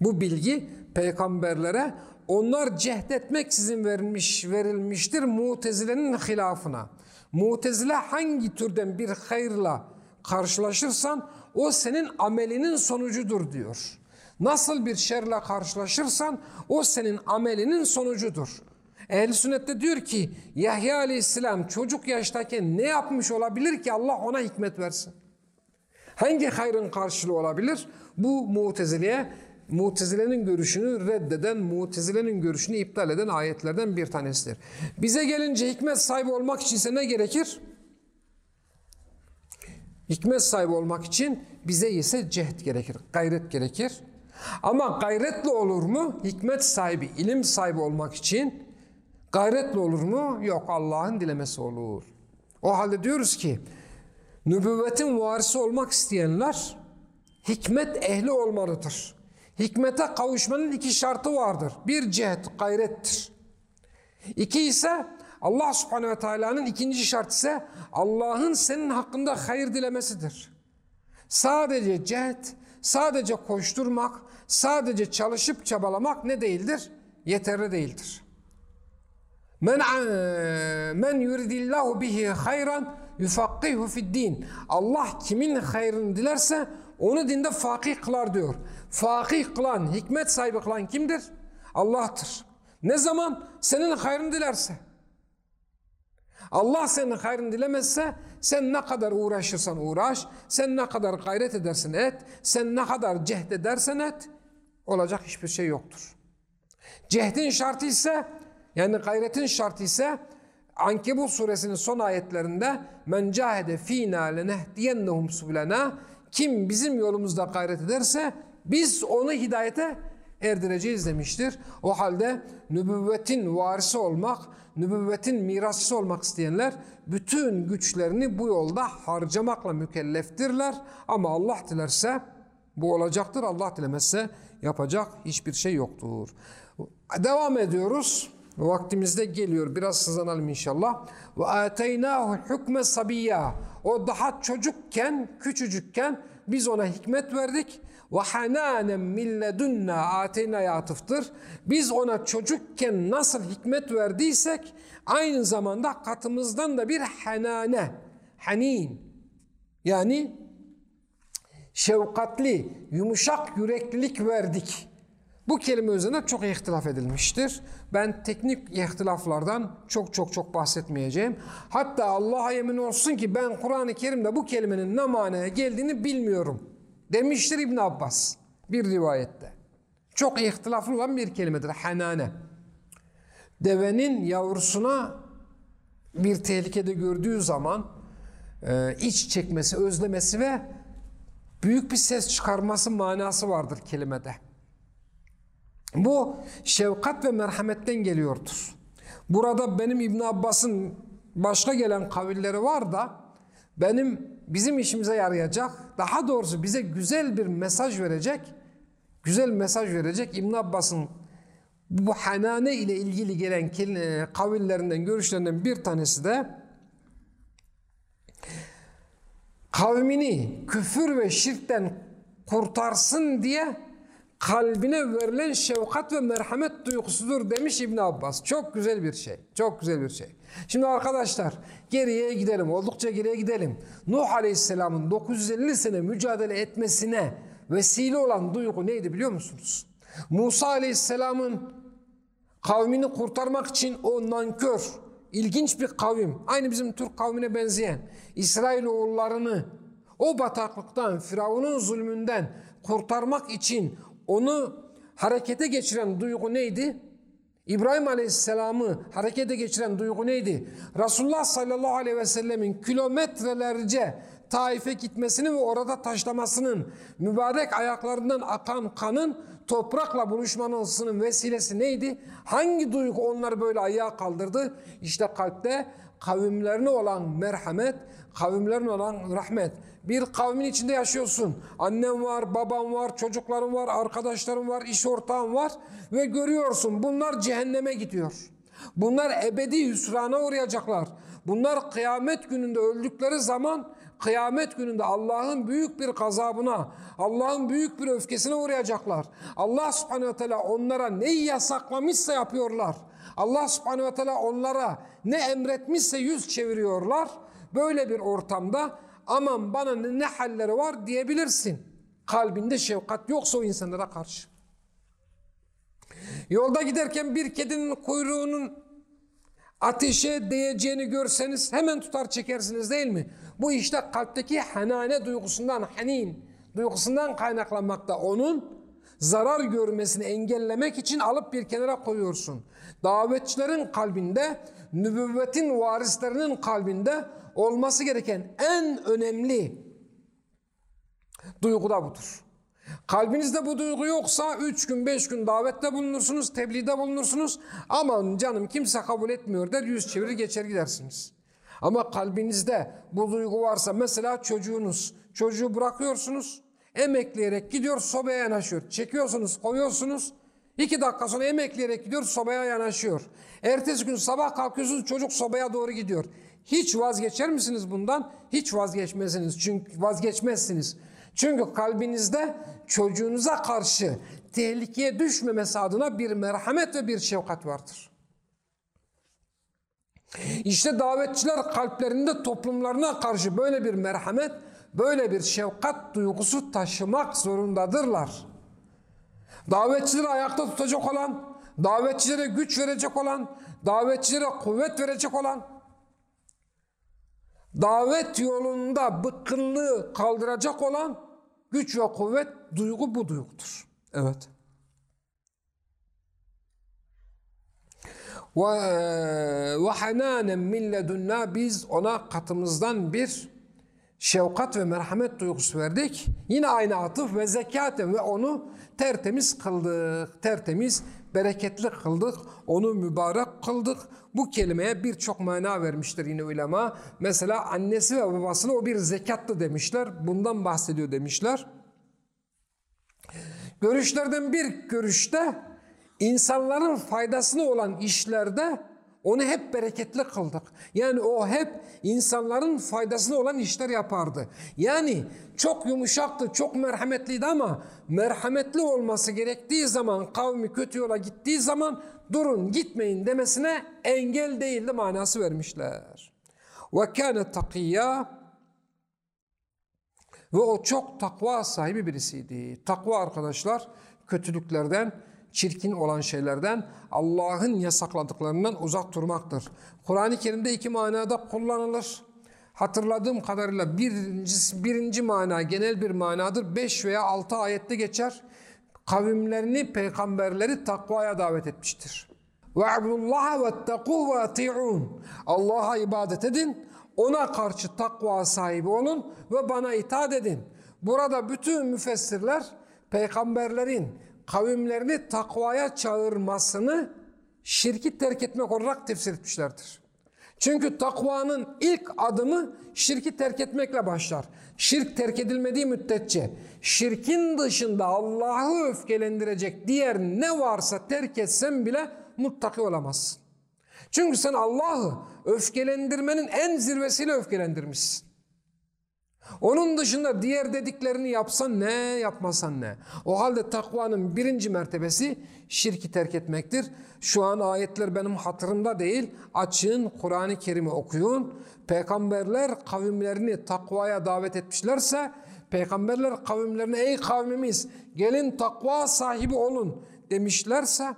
bu bilgi peygamberlere onlar cehdetmeksizin verilmiş, verilmiştir mutezilenin hilafına. Mutezile hangi türden bir hayırla karşılaşırsan o senin amelinin sonucudur diyor. Nasıl bir şerle karşılaşırsan o senin amelinin sonucudur. Ehl-i sünnette diyor ki Yahya aleyhisselam çocuk yaştayken ne yapmış olabilir ki Allah ona hikmet versin? Hangi hayrın karşılığı olabilir? Bu mutezileye, mutezilenin görüşünü reddeden, mutezilenin görüşünü iptal eden ayetlerden bir tanesidir. Bize gelince hikmet sahibi olmak için ise ne gerekir? Hikmet sahibi olmak için bize ise cehd gerekir, gayret gerekir. Ama gayretle olur mu? Hikmet sahibi, ilim sahibi olmak için Gayretle olur mu? Yok Allah'ın dilemesi olur. O halde diyoruz ki nübüvvetin varisi olmak isteyenler hikmet ehli olmalıdır. Hikmete kavuşmanın iki şartı vardır. Bir cihet gayrettir. İki ise Allah subhanehu ve teala'nın ikinci şartı ise Allah'ın senin hakkında hayır dilemesidir. Sadece cihet, sadece koşturmak, sadece çalışıp çabalamak ne değildir? Yeterli değildir. Men men yuridillahu bihi hayran yufakkihu fid din. Allah kimin hayrını dilerse onu dinde fakih kılar diyor. Fakih kılan, hikmet sahibi kılan kimdir? Allah'tır. Ne zaman? Senin hayrını dilerse. Allah senin hayrını dilemezse sen ne kadar uğraşırsan uğraş, sen ne kadar gayret edersin et, sen ne kadar cehd edersen et, olacak hiçbir şey yoktur. Cehdin şartı ise yani gayretin şartı ise Ankebut suresinin son ayetlerinde men cahede fina lenehdiyennehum subulana kim bizim yolumuzda gayret ederse biz onu hidayete erdireceğiz demiştir. O halde nübüvvetin varisi olmak, nübüvvetin mirasçısı olmak isteyenler bütün güçlerini bu yolda harcamakla mükelleftirler. Ama Allah dilerse bu olacaktır. Allah dilemezse yapacak hiçbir şey yoktur. Devam ediyoruz. Vaktimizde geliyor. Biraz hızlanalım inşallah. Ve ateynahu hukme sabiyya. O daha çocukken, küçücükken biz ona hikmet verdik. Ve hananen min ledunna ateyna'ya atıftır. Biz ona çocukken nasıl hikmet verdiysek aynı zamanda katımızdan da bir hanane, hanin yani şefkatli, yumuşak yüreklilik verdik. Bu kelime üzerine çok ihtilaf edilmiştir. Ben teknik ihtilaflardan çok çok çok bahsetmeyeceğim. Hatta Allah'a yemin olsun ki ben Kur'an-ı Kerim'de bu kelimenin ne manaya geldiğini bilmiyorum. Demiştir İbn Abbas bir rivayette. Çok ihtilaflı olan bir kelimedir. Hanane. Devenin yavrusuna bir tehlikede gördüğü zaman e, iç çekmesi, özlemesi ve büyük bir ses çıkarması manası vardır kelimede. Bu şefkat ve merhametten geliyordur. Burada benim İbn Abbas'ın başka gelen kavilleri var da benim bizim işimize yarayacak, daha doğrusu bize güzel bir mesaj verecek, güzel mesaj verecek İbn Abbas'ın bu hanane ile ilgili gelen kavillerinden, görüşlerinden bir tanesi de kavmini küfür ve şirkten kurtarsın diye kalbine verilen şefkat ve merhamet duygusudur demiş İbn Abbas. Çok güzel bir şey. Çok güzel bir şey. Şimdi arkadaşlar geriye gidelim. Oldukça geriye gidelim. Nuh Aleyhisselam'ın 950 sene mücadele etmesine vesile olan duygu neydi biliyor musunuz? Musa Aleyhisselam'ın kavmini kurtarmak için o nankör, ilginç bir kavim, aynı bizim Türk kavmine benzeyen İsrailoğullarını o bataklıktan, Firavun'un zulmünden kurtarmak için onu harekete geçiren duygu neydi? İbrahim Aleyhisselam'ı harekete geçiren duygu neydi? Resulullah sallallahu aleyhi ve sellemin kilometrelerce Taif'e gitmesinin ve orada taşlamasının, mübarek ayaklarından akan kanın toprakla buluşmanın vesilesi neydi? Hangi duygu onları böyle ayağa kaldırdı? İşte kalpte kavimlerine olan merhamet, kavimlerine olan rahmet. Bir kavmin içinde yaşıyorsun. Annen var, baban var, çocukların var, arkadaşların var, iş ortağın var ve görüyorsun bunlar cehenneme gidiyor. Bunlar ebedi hüsrana uğrayacaklar. Bunlar kıyamet gününde öldükleri zaman kıyamet gününde Allah'ın büyük bir gazabına, Allah'ın büyük bir öfkesine uğrayacaklar. Allah subhanehu teala onlara neyi yasaklamışsa yapıyorlar. Allah subhanehu ve teala onlara ne emretmişse yüz çeviriyorlar. Böyle bir ortamda aman bana ne halleri var diyebilirsin. Kalbinde şefkat yoksa o insanlara karşı. Yolda giderken bir kedinin kuyruğunun ateşe değeceğini görseniz hemen tutar çekersiniz değil mi? Bu işte kalpteki hanane duygusundan, hanin duygusundan kaynaklanmakta. Onun zarar görmesini engellemek için alıp bir kenara koyuyorsun. Davetçilerin kalbinde, nübüvvetin varislerinin kalbinde olması gereken en önemli duygu da budur. Kalbinizde bu duygu yoksa üç gün beş gün davette bulunursunuz, tebliğde bulunursunuz. Aman canım kimse kabul etmiyor der yüz çevirir geçer gidersiniz. Ama kalbinizde bu duygu varsa mesela çocuğunuz, çocuğu bırakıyorsunuz, emekleyerek gidiyor sobaya yanaşıyor. Çekiyorsunuz, koyuyorsunuz. iki dakika sonra emekleyerek gidiyor sobaya yanaşıyor. Ertesi gün sabah kalkıyorsunuz çocuk sobaya doğru gidiyor. Hiç vazgeçer misiniz bundan? Hiç vazgeçmezsiniz. Çünkü vazgeçmezsiniz. Çünkü kalbinizde çocuğunuza karşı tehlikeye düşmemesi adına bir merhamet ve bir şefkat vardır. İşte davetçiler kalplerinde toplumlarına karşı böyle bir merhamet, böyle bir şefkat duygusu taşımak zorundadırlar. Davetçileri ayakta tutacak olan, davetçilere güç verecek olan, davetçilere kuvvet verecek olan, davet yolunda bıkkınlığı kaldıracak olan güç ve kuvvet duygu bu duygudur. Evet. Ve hananen min biz ona katımızdan bir şefkat ve merhamet duygusu verdik. Yine aynı atıf ve zekaten ve onu tertemiz kıldık. Tertemiz, bereketli kıldık. Onu mübarek kıldık. Bu kelimeye birçok mana vermiştir yine ulema. Mesela annesi ve babasına o bir zekattı demişler. Bundan bahsediyor demişler. Görüşlerden bir görüşte insanların faydasına olan işlerde onu hep bereketli kıldık. Yani o hep insanların faydasına olan işler yapardı. Yani çok yumuşaktı, çok merhametliydi ama merhametli olması gerektiği zaman kavmi kötü yola gittiği zaman durun gitmeyin demesine engel değildi manası vermişler. Ve kâne takiyya ve o çok takva sahibi birisiydi. Takva arkadaşlar kötülüklerden, çirkin olan şeylerden, Allah'ın yasakladıklarından uzak durmaktır. Kur'an-ı Kerim'de iki manada kullanılır. Hatırladığım kadarıyla birinci, birinci mana genel bir manadır. Beş veya altı ayette geçer. Kavimlerini, peygamberleri takvaya davet etmiştir. وَعْبُدُ وَاتَّقُوا وَاَطِعُونَ Allah'a ibadet edin, ona karşı takva sahibi olun ve bana itaat edin. Burada bütün müfessirler peygamberlerin kavimlerini takvaya çağırmasını şirki terk etmek olarak tefsir etmişlerdir. Çünkü takvanın ilk adımı şirki terk etmekle başlar. Şirk terk edilmediği müddetçe şirkin dışında Allah'ı öfkelendirecek diğer ne varsa terk etsen bile muttaki olamazsın. Çünkü sen Allah'ı öfkelendirmenin en zirvesiyle öfkelendirmişsin. Onun dışında diğer dediklerini yapsan ne, yapmasan ne. O halde takvanın birinci mertebesi şirki terk etmektir. Şu an ayetler benim hatırımda değil. Açın Kur'an-ı Kerim'i okuyun. Peygamberler kavimlerini takvaya davet etmişlerse, peygamberler kavimlerine ey kavmimiz gelin takva sahibi olun demişlerse,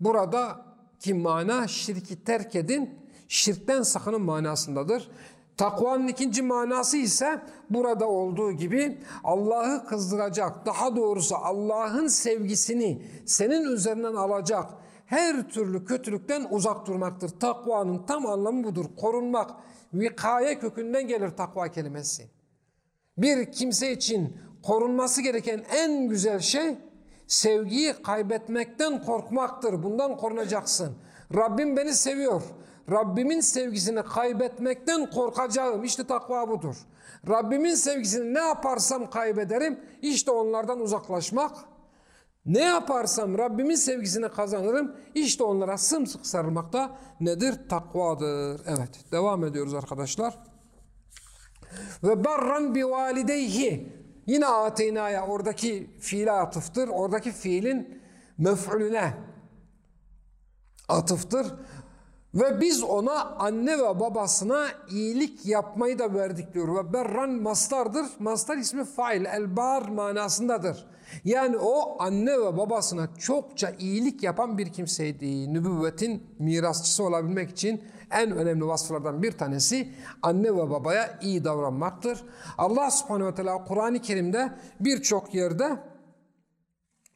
burada ki mana şirki terk edin, şirkten sakının manasındadır. Takvanın ikinci manası ise burada olduğu gibi Allah'ı kızdıracak, daha doğrusu Allah'ın sevgisini senin üzerinden alacak her türlü kötülükten uzak durmaktır. Takvanın tam anlamı budur. Korunmak, vikaye kökünden gelir takva kelimesi. Bir kimse için korunması gereken en güzel şey sevgiyi kaybetmekten korkmaktır. Bundan korunacaksın. Rabbim beni seviyor. Rabbimin sevgisini kaybetmekten korkacağım. İşte takva budur. Rabbimin sevgisini ne yaparsam kaybederim. İşte onlardan uzaklaşmak. Ne yaparsam Rabbimin sevgisini kazanırım. İşte onlara sımsıkı sarılmak da nedir? Takvadır. Evet devam ediyoruz arkadaşlar. Ve barran bi valideyhi. Yine ateynaya oradaki fiile atıftır. Oradaki fiilin mef'ulüne atıftır. Ve biz ona anne ve babasına iyilik yapmayı da verdik diyor. Ve berran mastardır. Mastar ismi fail, elbar manasındadır. Yani o anne ve babasına çokça iyilik yapan bir kimseydi. Nübüvvetin mirasçısı olabilmek için en önemli vasıflardan bir tanesi anne ve babaya iyi davranmaktır. Allah subhanehu ve teala Kur'an-ı Kerim'de birçok yerde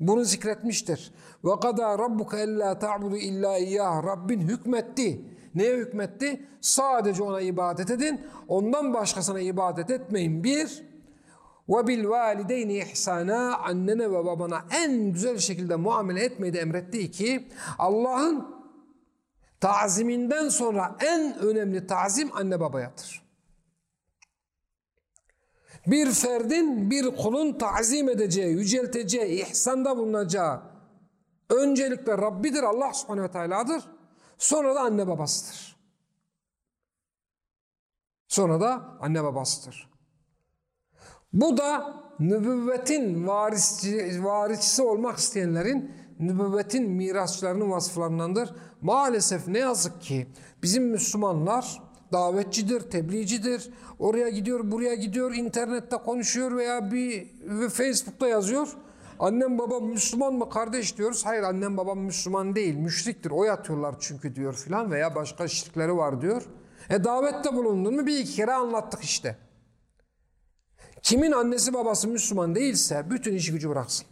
bunu zikretmiştir. Ve kadâ rabbuke ellâ ta'budu illâ iyyâh. Rabbin hükmetti. Neye hükmetti? Sadece ona ibadet edin. Ondan başkasına ibadet etmeyin. Bir, ve bil valideyni ihsana annene ve babana en güzel şekilde muamele etmeyi de emretti ki Allah'ın taziminden sonra en önemli tazim anne babayadır. Bir ferdin bir kulun tazim edeceği, yücelteceği, ihsanda bulunacağı öncelikle Rabbidir Allah subhanehu ve teala'dır. Sonra da anne babasıdır. Sonra da anne babasıdır. Bu da nübüvvetin varisçi, varisçisi olmak isteyenlerin nübüvvetin mirasçılarının vasıflarındandır. Maalesef ne yazık ki bizim Müslümanlar davetçidir, tebliğcidir. Oraya gidiyor, buraya gidiyor, internette konuşuyor veya bir ve Facebook'ta yazıyor. Annem babam Müslüman mı kardeş diyoruz. Hayır annem babam Müslüman değil, müşriktir. O yatıyorlar çünkü diyor filan veya başka şirkleri var diyor. E davette bulundun mu bir iki kere anlattık işte. Kimin annesi babası Müslüman değilse bütün işi gücü bıraksın.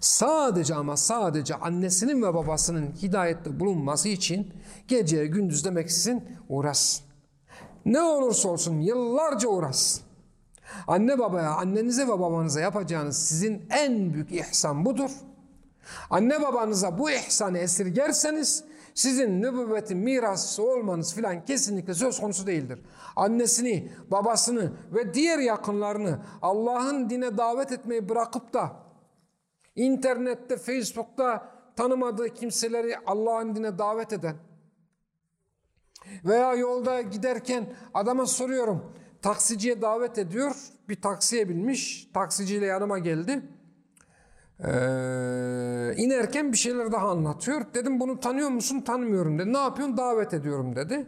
Sadece ama sadece annesinin ve babasının hidayette bulunması için gece gündüz demeksizin uğraşsın. Ne olursa olsun yıllarca uğraşsın. Anne babaya, annenize ve babanıza yapacağınız sizin en büyük ihsan budur. Anne babanıza bu ihsanı esirgerseniz sizin nübüvvetin mirasçısı olmanız filan kesinlikle söz konusu değildir. Annesini, babasını ve diğer yakınlarını Allah'ın dine davet etmeyi bırakıp da internette, Facebook'ta tanımadığı kimseleri Allah'ın dine davet eden veya yolda giderken adama soruyorum taksiciye davet ediyor bir taksiye binmiş taksiciyle yanıma geldi. Ee, inerken bir şeyler daha anlatıyor. Dedim bunu tanıyor musun? Tanımıyorum. dedi. Ne yapıyorsun? Davet ediyorum. dedi.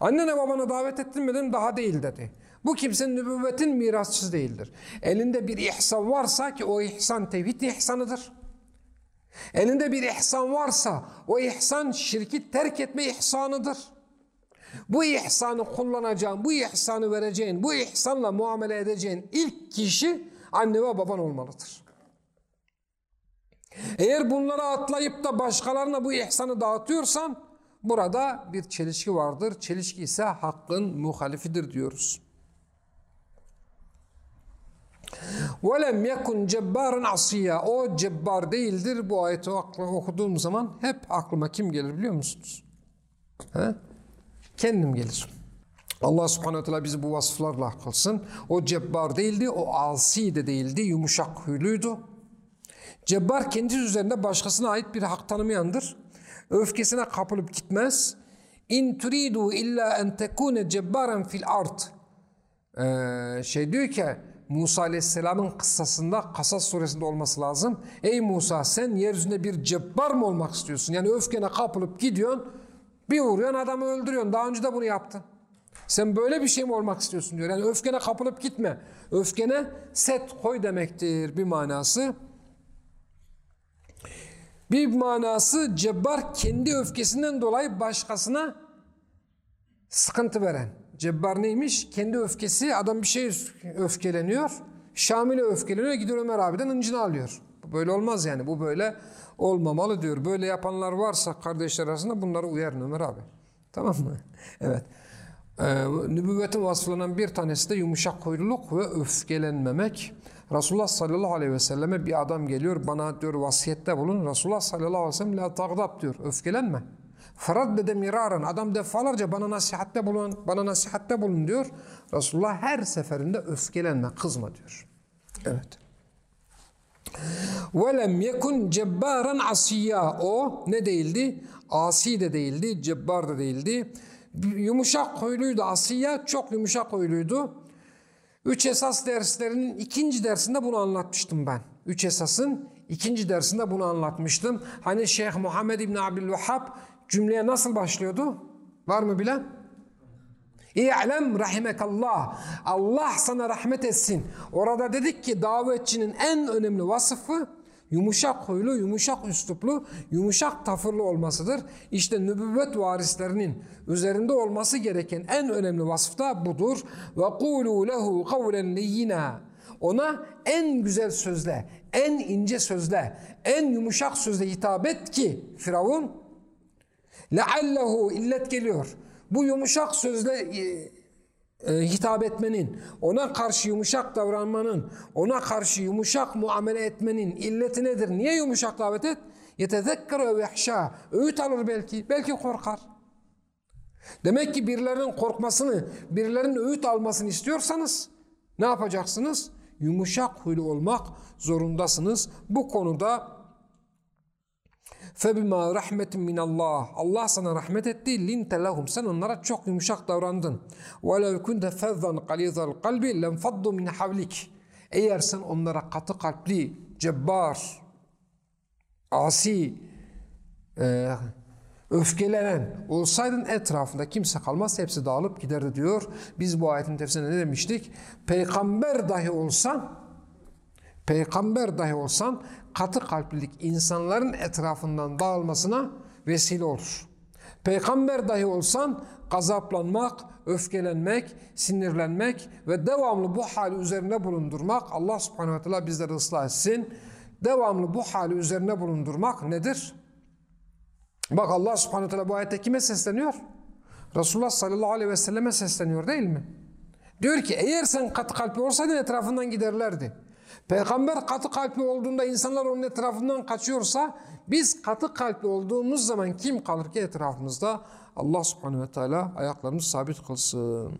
Annene babana davet ettin mi? Dedim daha değil. dedi bu kimsenin nübüvvetin mirasçısı değildir. Elinde bir ihsan varsa ki o ihsan tevhid ihsanıdır. Elinde bir ihsan varsa o ihsan şirki terk etme ihsanıdır. Bu ihsanı kullanacağın, bu ihsanı vereceğin, bu ihsanla muamele edeceğin ilk kişi anne ve baban olmalıdır. Eğer bunları atlayıp da başkalarına bu ihsanı dağıtıyorsan burada bir çelişki vardır. Çelişki ise hakkın muhalifidir diyoruz. وَلَمْ يَكُنْ cebbaran asiyya. O cebbar değildir. Bu ayeti okuduğum zaman hep aklıma kim gelir biliyor musunuz? He? Kendim gelir. Allah subhanehu ve teala bizi bu vasıflarla kılsın. O cebbar değildi, o asi de değildi, yumuşak huyluydu. Cebbar kendi üzerinde başkasına ait bir hak tanımayandır. Öfkesine kapılıp gitmez. İn turidu illa en tekune cebbaran fil ard. Ee, şey diyor ki Musa Aleyhisselam'ın kıssasında Kasas suresinde olması lazım. Ey Musa sen yeryüzünde bir cebbar mı olmak istiyorsun? Yani öfkene kapılıp gidiyorsun bir vuruyorsun adamı öldürüyorsun. Daha önce de bunu yaptın. Sen böyle bir şey mi olmak istiyorsun diyor. Yani öfkene kapılıp gitme. Öfkene set koy demektir bir manası. Bir manası cebbar kendi öfkesinden dolayı başkasına sıkıntı veren. Cebbar neymiş? Kendi öfkesi adam bir şey öfkeleniyor. Şamil'e öfkeleniyor gidiyor Ömer abiden hıncını alıyor. Böyle olmaz yani bu böyle olmamalı diyor. Böyle yapanlar varsa kardeşler arasında bunları uyarın Ömer abi. Tamam mı? evet. Ee, nübüvvetin vasflarından bir tanesi de yumuşak huyluluk ve öfkelenmemek. Resulullah sallallahu aleyhi ve selleme bir adam geliyor bana diyor vasiyette bulun. Resulullah sallallahu aleyhi ve sellem la tagdab diyor. Öfkelenme. Feraddede miraran. Adam defalarca bana nasihatte bulun, bana nasihatte bulun diyor. Resulullah her seferinde öfkelenme, kızma diyor. Evet. وَلَمْ يَكُنْ cebbaran asiyya. O ne değildi? Asi de değildi, cebbar da değildi. Yumuşak huyluydu asiyya, çok yumuşak huyluydu. Üç esas derslerinin ikinci dersinde bunu anlatmıştım ben. Üç esasın ikinci dersinde bunu anlatmıştım. Hani Şeyh Muhammed İbni Abdülvahhab cümleye nasıl başlıyordu? Var mı bilen? İ'lem rahimekallah. Allah sana rahmet etsin. Orada dedik ki davetçinin en önemli vasıfı yumuşak huylu, yumuşak üsluplu, yumuşak tafırlı olmasıdır. İşte nübüvvet varislerinin üzerinde olması gereken en önemli vasıf da budur. Ve kulu lehu kavlen leyyina. Ona en güzel sözle, en ince sözle, en yumuşak sözle hitap et ki Firavun leallehu illet geliyor. Bu yumuşak sözle e, e, hitap etmenin, ona karşı yumuşak davranmanın, ona karşı yumuşak muamele etmenin illeti nedir? Niye yumuşak davet et? Yetezekkere ve ihşâ. Öğüt alır belki, belki korkar. Demek ki birilerinin korkmasını, birilerinin öğüt almasını istiyorsanız ne yapacaksınız? Yumuşak huylu olmak zorundasınız. Bu konuda فَبِمَا رَحْمَةٍ مِنَ اللّٰهِ Allah sana rahmet etti. لِنْتَ لَهُمْ Sen onlara çok yumuşak davrandın. وَلَوْ كُنْتَ فَذَّنْ قَلِيظَ الْقَلْبِ لَنْفَضُّ مِنْ حَوْلِكِ Eğer sen onlara katı kalpli, cebbar, asi, e, öfkelenen olsaydın etrafında kimse kalmaz hepsi dağılıp giderdi diyor. Biz bu ayetin tefsirinde ne demiştik? Peygamber dahi olsan peygamber dahi olsan katı kalplilik insanların etrafından dağılmasına vesile olur. Peygamber dahi olsan gazaplanmak, öfkelenmek, sinirlenmek ve devamlı bu hali üzerine bulundurmak Allah subhanehu ve teala bizleri ıslah etsin. Devamlı bu hali üzerine bulundurmak nedir? Bak Allah subhanehu ve teala bu ayette kime sesleniyor? Resulullah sallallahu aleyhi ve selleme sesleniyor değil mi? Diyor ki eğer sen katı kalpli olsaydın etrafından giderlerdi. Peygamber katı kalpli olduğunda insanlar onun etrafından kaçıyorsa biz katı kalpli olduğumuz zaman kim kalır ki etrafımızda? Allah subhanehu ve teala ayaklarımızı sabit kılsın.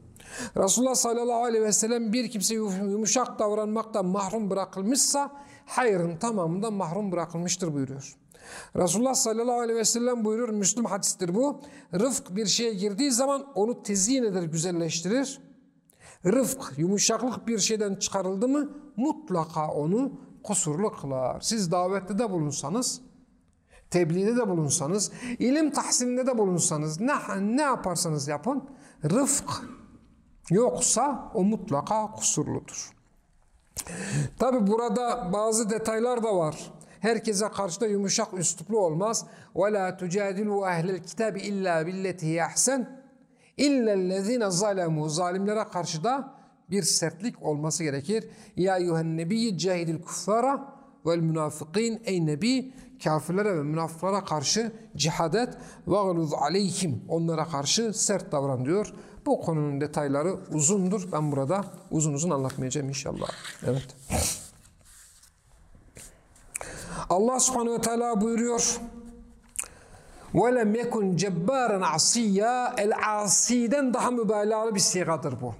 Resulullah sallallahu aleyhi ve sellem bir kimse yumuşak davranmaktan mahrum bırakılmışsa hayrın tamamından mahrum bırakılmıştır buyuruyor. Resulullah sallallahu aleyhi ve sellem buyurur, Müslüm hadistir bu. Rıfk bir şeye girdiği zaman onu tezyin eder, güzelleştirir. Rıfk, yumuşaklık bir şeyden çıkarıldı mı mutlaka onu kusurlu kılar. Siz davette de bulunsanız, tebliğde de bulunsanız, ilim tahsilinde de bulunsanız, ne, ne yaparsanız yapın, rıfk yoksa o mutlaka kusurludur. Tabi burada bazı detaylar da var. Herkese karşı da yumuşak üsluplu olmaz. وَلَا تُجَادِلُوا اَهْلِ الْكِتَابِ اِلَّا بِالَّتِهِ اَحْسَنِ İllellezine zalemu zalimlere karşı da bir sertlik olması gerekir. Ya eyyühen nebiyyi cahidil kuffara vel münafıkîn ey nebi kafirlere ve münafıklara karşı cihad et ve gıluz aleyhim onlara karşı sert davran diyor. Bu konunun detayları uzundur. Ben burada uzun uzun anlatmayacağım inşallah. Evet. Allah subhanehu ve teala buyuruyor. وَلَمْ يَكُنْ جَبَّارًا عَصِيًّا El-asiden daha mübalağalı bir sigadır bu.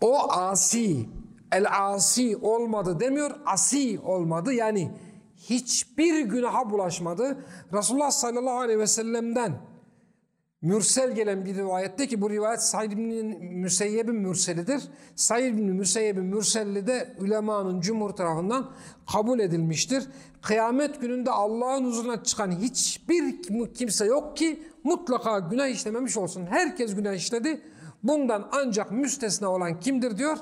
O asi, el-asi olmadı demiyor, asi olmadı. Yani hiçbir günaha bulaşmadı. Resulullah sallallahu aleyhi ve sellem'den mürsel gelen bir rivayette ki bu rivayet Said bin Müseyyeb'in mürselidir. Said bin Müseyyeb'in mürselli de ulemanın cumhur tarafından kabul edilmiştir. Kıyamet gününde Allah'ın huzuruna çıkan hiçbir kimse yok ki mutlaka günah işlememiş olsun. Herkes günah işledi. Bundan ancak müstesna olan kimdir diyor?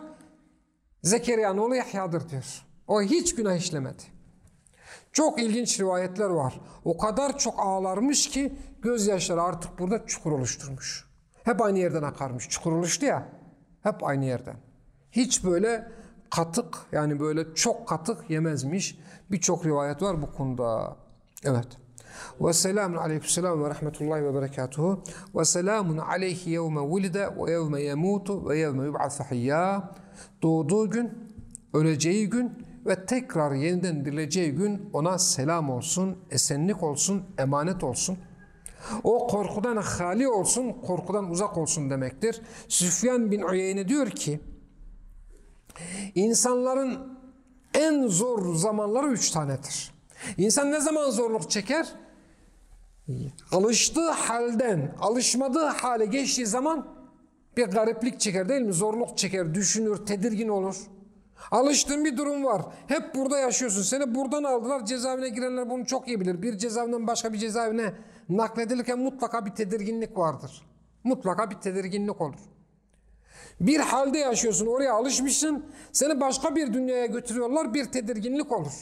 Zekeriya'nın oğlu Yahya'dır diyor. O hiç günah işlemedi. Çok ilginç rivayetler var. O kadar çok ağlarmış ki gözyaşları artık burada çukur oluşturmuş. Hep aynı yerden akarmış. Çukur oluştu ya. Hep aynı yerden. Hiç böyle katık yani böyle çok katık yemezmiş. Birçok rivayet var bu konuda. Evet. Ve selamun aleykümselam ve rahmetullahi ve berekatuhu. Ve selamun aleyhi yevme vulide ve yevme yemutu ve yevme yub'athu hayyâ. Doğduğu gün, öleceği gün ve tekrar yeniden dirileceği gün ona selam olsun, esenlik olsun, emanet olsun. O korkudan hali olsun, korkudan uzak olsun demektir. Süfyan bin Uyeyne diyor ki, insanların en zor zamanları üç tanedir. İnsan ne zaman zorluk çeker? Alıştığı halden, alışmadığı hale geçtiği zaman bir gariplik çeker değil mi? Zorluk çeker, düşünür, tedirgin olur. Alıştığın bir durum var. Hep burada yaşıyorsun. Seni buradan aldılar. Cezaevine girenler bunu çok iyi bilir. Bir cezaevinden başka bir cezaevine nakledilirken mutlaka bir tedirginlik vardır. Mutlaka bir tedirginlik olur. Bir halde yaşıyorsun. Oraya alışmışsın. Seni başka bir dünyaya götürüyorlar. Bir tedirginlik olur.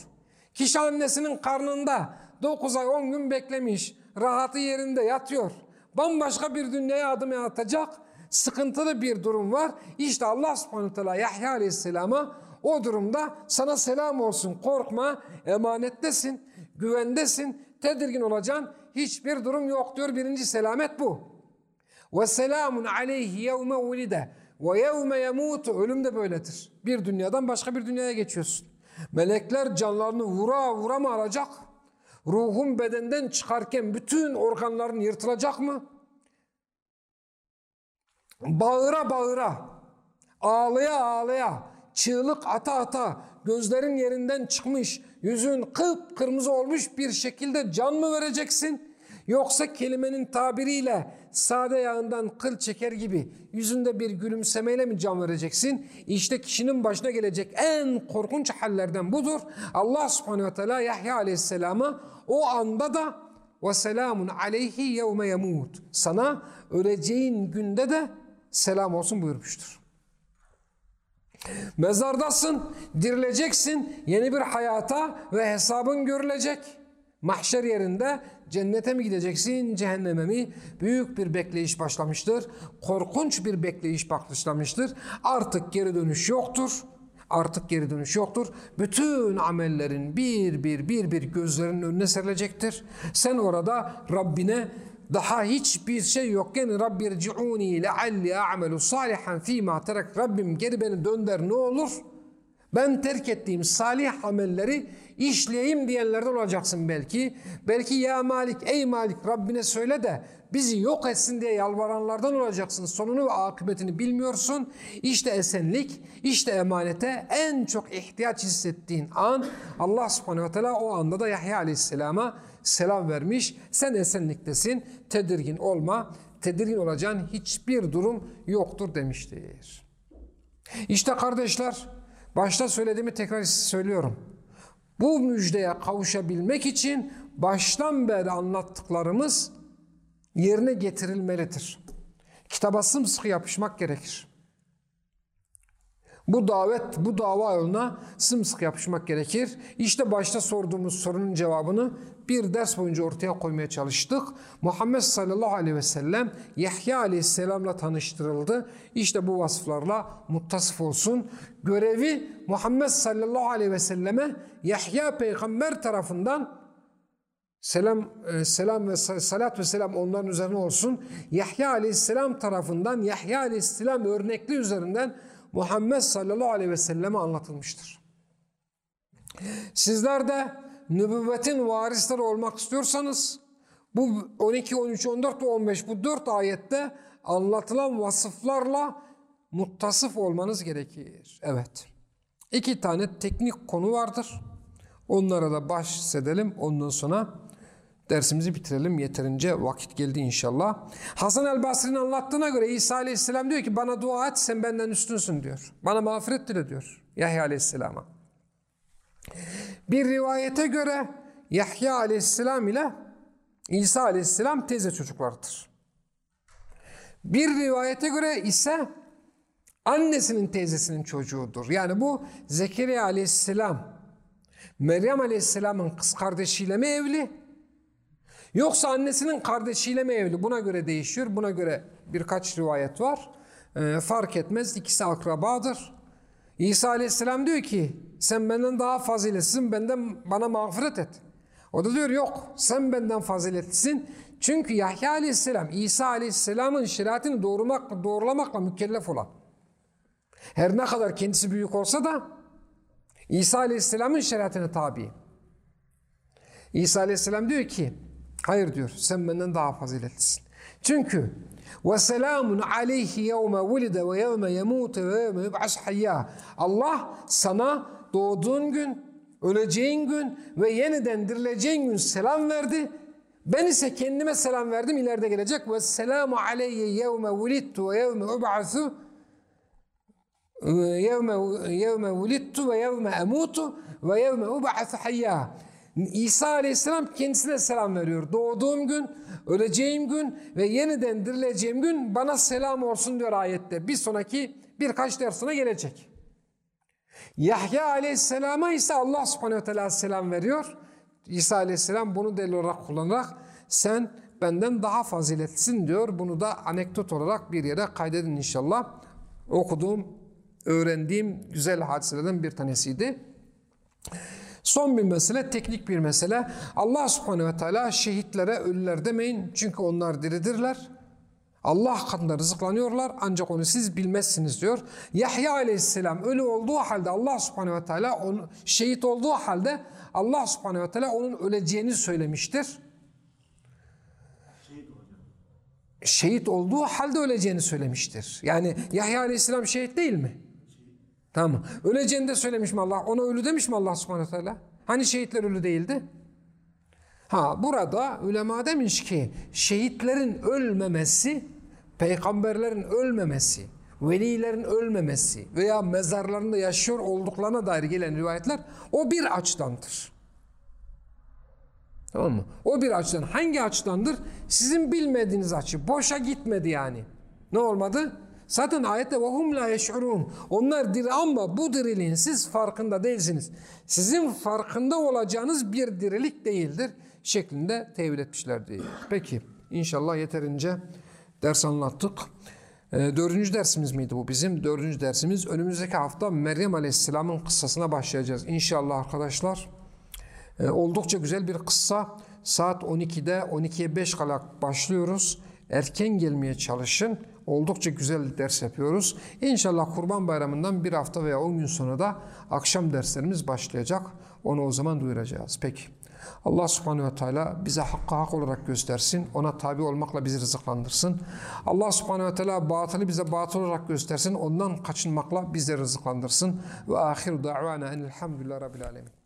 Kişi annesinin karnında 9 ay 10 gün beklemiş. Rahatı yerinde yatıyor. Bambaşka bir dünyaya adım atacak. Sıkıntılı bir durum var. İşte Allah subhanahu teala Yahya aleyhisselama o durumda sana selam olsun korkma emanettesin güvendesin tedirgin olacaksın hiçbir durum yok diyor birinci selamet bu. Ve selamun aleyhi yevme ulide ve yevme yemutu ölüm de böyledir. Bir dünyadan başka bir dünyaya geçiyorsun. Melekler canlarını vura vura mı alacak? Ruhun bedenden çıkarken bütün organların yırtılacak mı? Bağıra bağıra, ağlaya ağlaya, çığlık ata ata, gözlerin yerinden çıkmış, yüzün kıpkırmızı olmuş bir şekilde can mı vereceksin? Yoksa kelimenin tabiriyle sade yağından kıl çeker gibi yüzünde bir gülümsemeyle mi can vereceksin? İşte kişinin başına gelecek en korkunç hallerden budur. Allah subhanehu ve teala Yahya aleyhisselama o anda da ve selamun aleyhi yevme yemut. Sana öleceğin günde de selam olsun buyurmuştur. Mezardasın, dirileceksin, yeni bir hayata ve hesabın görülecek. Mahşer yerinde cennete mi gideceksin, cehenneme mi? Büyük bir bekleyiş başlamıştır. Korkunç bir bekleyiş başlamıştır. Artık geri dönüş yoktur. Artık geri dönüş yoktur. Bütün amellerin bir bir bir bir gözlerinin önüne serilecektir. Sen orada Rabbine daha hiçbir şey yokken Rabbi irci'uni lealli a'melu salihan fîmâ terek Rabbim geri beni dönder ne olur? Ben terk ettiğim salih amelleri işleyeyim diyenlerden olacaksın belki. Belki ya Malik ey Malik Rabbine söyle de bizi yok etsin diye yalvaranlardan olacaksın. Sonunu ve akıbetini bilmiyorsun. İşte esenlik, işte emanete en çok ihtiyaç hissettiğin an Allah subhanehu ve teala o anda da Yahya aleyhisselama selam vermiş. Sen esenliktesin, tedirgin olma. Tedirgin olacağın hiçbir durum yoktur demiştir. İşte kardeşler, başta söylediğimi tekrar söylüyorum. Bu müjdeye kavuşabilmek için baştan beri anlattıklarımız yerine getirilmelidir. Kitaba sımsıkı yapışmak gerekir. Bu davet, bu dava yoluna sımsıkı yapışmak gerekir. İşte başta sorduğumuz sorunun cevabını bir ders boyunca ortaya koymaya çalıştık. Muhammed sallallahu aleyhi ve sellem Yahya aleyhisselamla tanıştırıldı. İşte bu vasıflarla muttasıf olsun. Görevi Muhammed sallallahu aleyhi ve selleme Yahya peygamber tarafından selam e, selam ve sa- salat ve selam onların üzerine olsun. Yahya aleyhisselam tarafından Yahya aleyhisselam örnekli üzerinden Muhammed sallallahu aleyhi ve selleme anlatılmıştır. Sizler de nübüvvetin varisleri olmak istiyorsanız bu 12, 13, 14 ve 15 bu dört ayette anlatılan vasıflarla muttasıf olmanız gerekir. Evet. İki tane teknik konu vardır. Onlara da bahsedelim. Ondan sonra dersimizi bitirelim. Yeterince vakit geldi inşallah. Hasan el Basri'nin anlattığına göre İsa aleyhisselam diyor ki bana dua et sen benden üstünsün diyor. Bana mağfiret dile diyor Yahya aleyhisselama. Bir rivayete göre Yahya aleyhisselam ile İsa aleyhisselam teyze çocuklarıdır. Bir rivayete göre ise annesinin teyzesinin çocuğudur. Yani bu Zekeriya aleyhisselam Meryem aleyhisselamın kız kardeşiyle mi evli? Yoksa annesinin kardeşiyle mi evli? Buna göre değişiyor. Buna göre birkaç rivayet var. Ee, fark etmez. İkisi akrabadır. İsa aleyhisselam diyor ki sen benden daha faziletlisin benden bana mağfiret et. O da diyor yok sen benden faziletlisin. Çünkü Yahya aleyhisselam İsa aleyhisselamın şeriatını doğrumak, doğrulamakla mükellef olan. Her ne kadar kendisi büyük olsa da İsa aleyhisselamın şeriatine tabi. İsa aleyhisselam diyor ki hayır diyor sen benden daha faziletlisin. Çünkü yevme vulide ve yevme yemute ve yevme yub'as hayya. Allah sana doğduğun gün, öleceğin gün ve yeniden dirileceğin gün selam verdi. Ben ise kendime selam verdim ileride gelecek. Ve selamu aleyhi yevme vulidtu ve yevme ub'asu yevme yevme vulidtu ve yevme emutu ve yevme ub'asu hayya. İsa Aleyhisselam kendisine selam veriyor. Doğduğum gün, öleceğim gün ve yeniden dirileceğim gün bana selam olsun diyor ayette. Bir sonraki birkaç dersine gelecek. Yahya Aleyhisselam'a ise Allah Subhanahu Teala selam veriyor. İsa Aleyhisselam bunu delil olarak kullanarak sen benden daha faziletlisin diyor. Bunu da anekdot olarak bir yere kaydedin inşallah. Okuduğum, öğrendiğim güzel hadiselerden bir tanesiydi. Son bir mesele, teknik bir mesele. Allah subhanehu ve teala şehitlere ölüler demeyin. Çünkü onlar diridirler. Allah katında rızıklanıyorlar ancak onu siz bilmezsiniz diyor. Yahya aleyhisselam ölü olduğu halde Allah subhanehu ve teala onu, şehit olduğu halde Allah subhanehu ve teala onun öleceğini söylemiştir. Şehit olduğu halde öleceğini söylemiştir. Yani Yahya aleyhisselam şehit değil mi? Tamam. Öleceğini de söylemiş mi Allah? Ona ölü demiş mi Allah subhanahu teala? Hani şehitler ölü değildi? Ha burada ulema demiş ki şehitlerin ölmemesi, peygamberlerin ölmemesi, velilerin ölmemesi veya mezarlarında yaşıyor olduklarına dair gelen rivayetler o bir açıdandır. Tamam mı? O bir açıdan. Hangi açıdandır? Sizin bilmediğiniz açı. Boşa gitmedi yani. Ne olmadı? Zaten ayette وَهُمْ لَا يَشْعُرُونَ Onlar diri ama bu diriliğin siz farkında değilsiniz. Sizin farkında olacağınız bir dirilik değildir şeklinde tevil etmişler diye. Peki inşallah yeterince ders anlattık. E, dördüncü dersimiz miydi bu bizim? Dördüncü dersimiz önümüzdeki hafta Meryem Aleyhisselam'ın kıssasına başlayacağız. İnşallah arkadaşlar e, oldukça güzel bir kıssa. Saat 12'de 12'ye 5 kala başlıyoruz. Erken gelmeye çalışın. Oldukça güzel ders yapıyoruz. İnşallah Kurban Bayramı'ndan bir hafta veya 10 gün sonra da akşam derslerimiz başlayacak. Onu o zaman duyuracağız. Peki. Allah subhanehu ve teala bize hakkı hak olarak göstersin. Ona tabi olmakla bizi rızıklandırsın. Allah subhanehu ve teala batılı bize batıl olarak göstersin. Ondan kaçınmakla bizi rızıklandırsın. Ve ahiru da'vana enilhamdülillah rabbil alemin.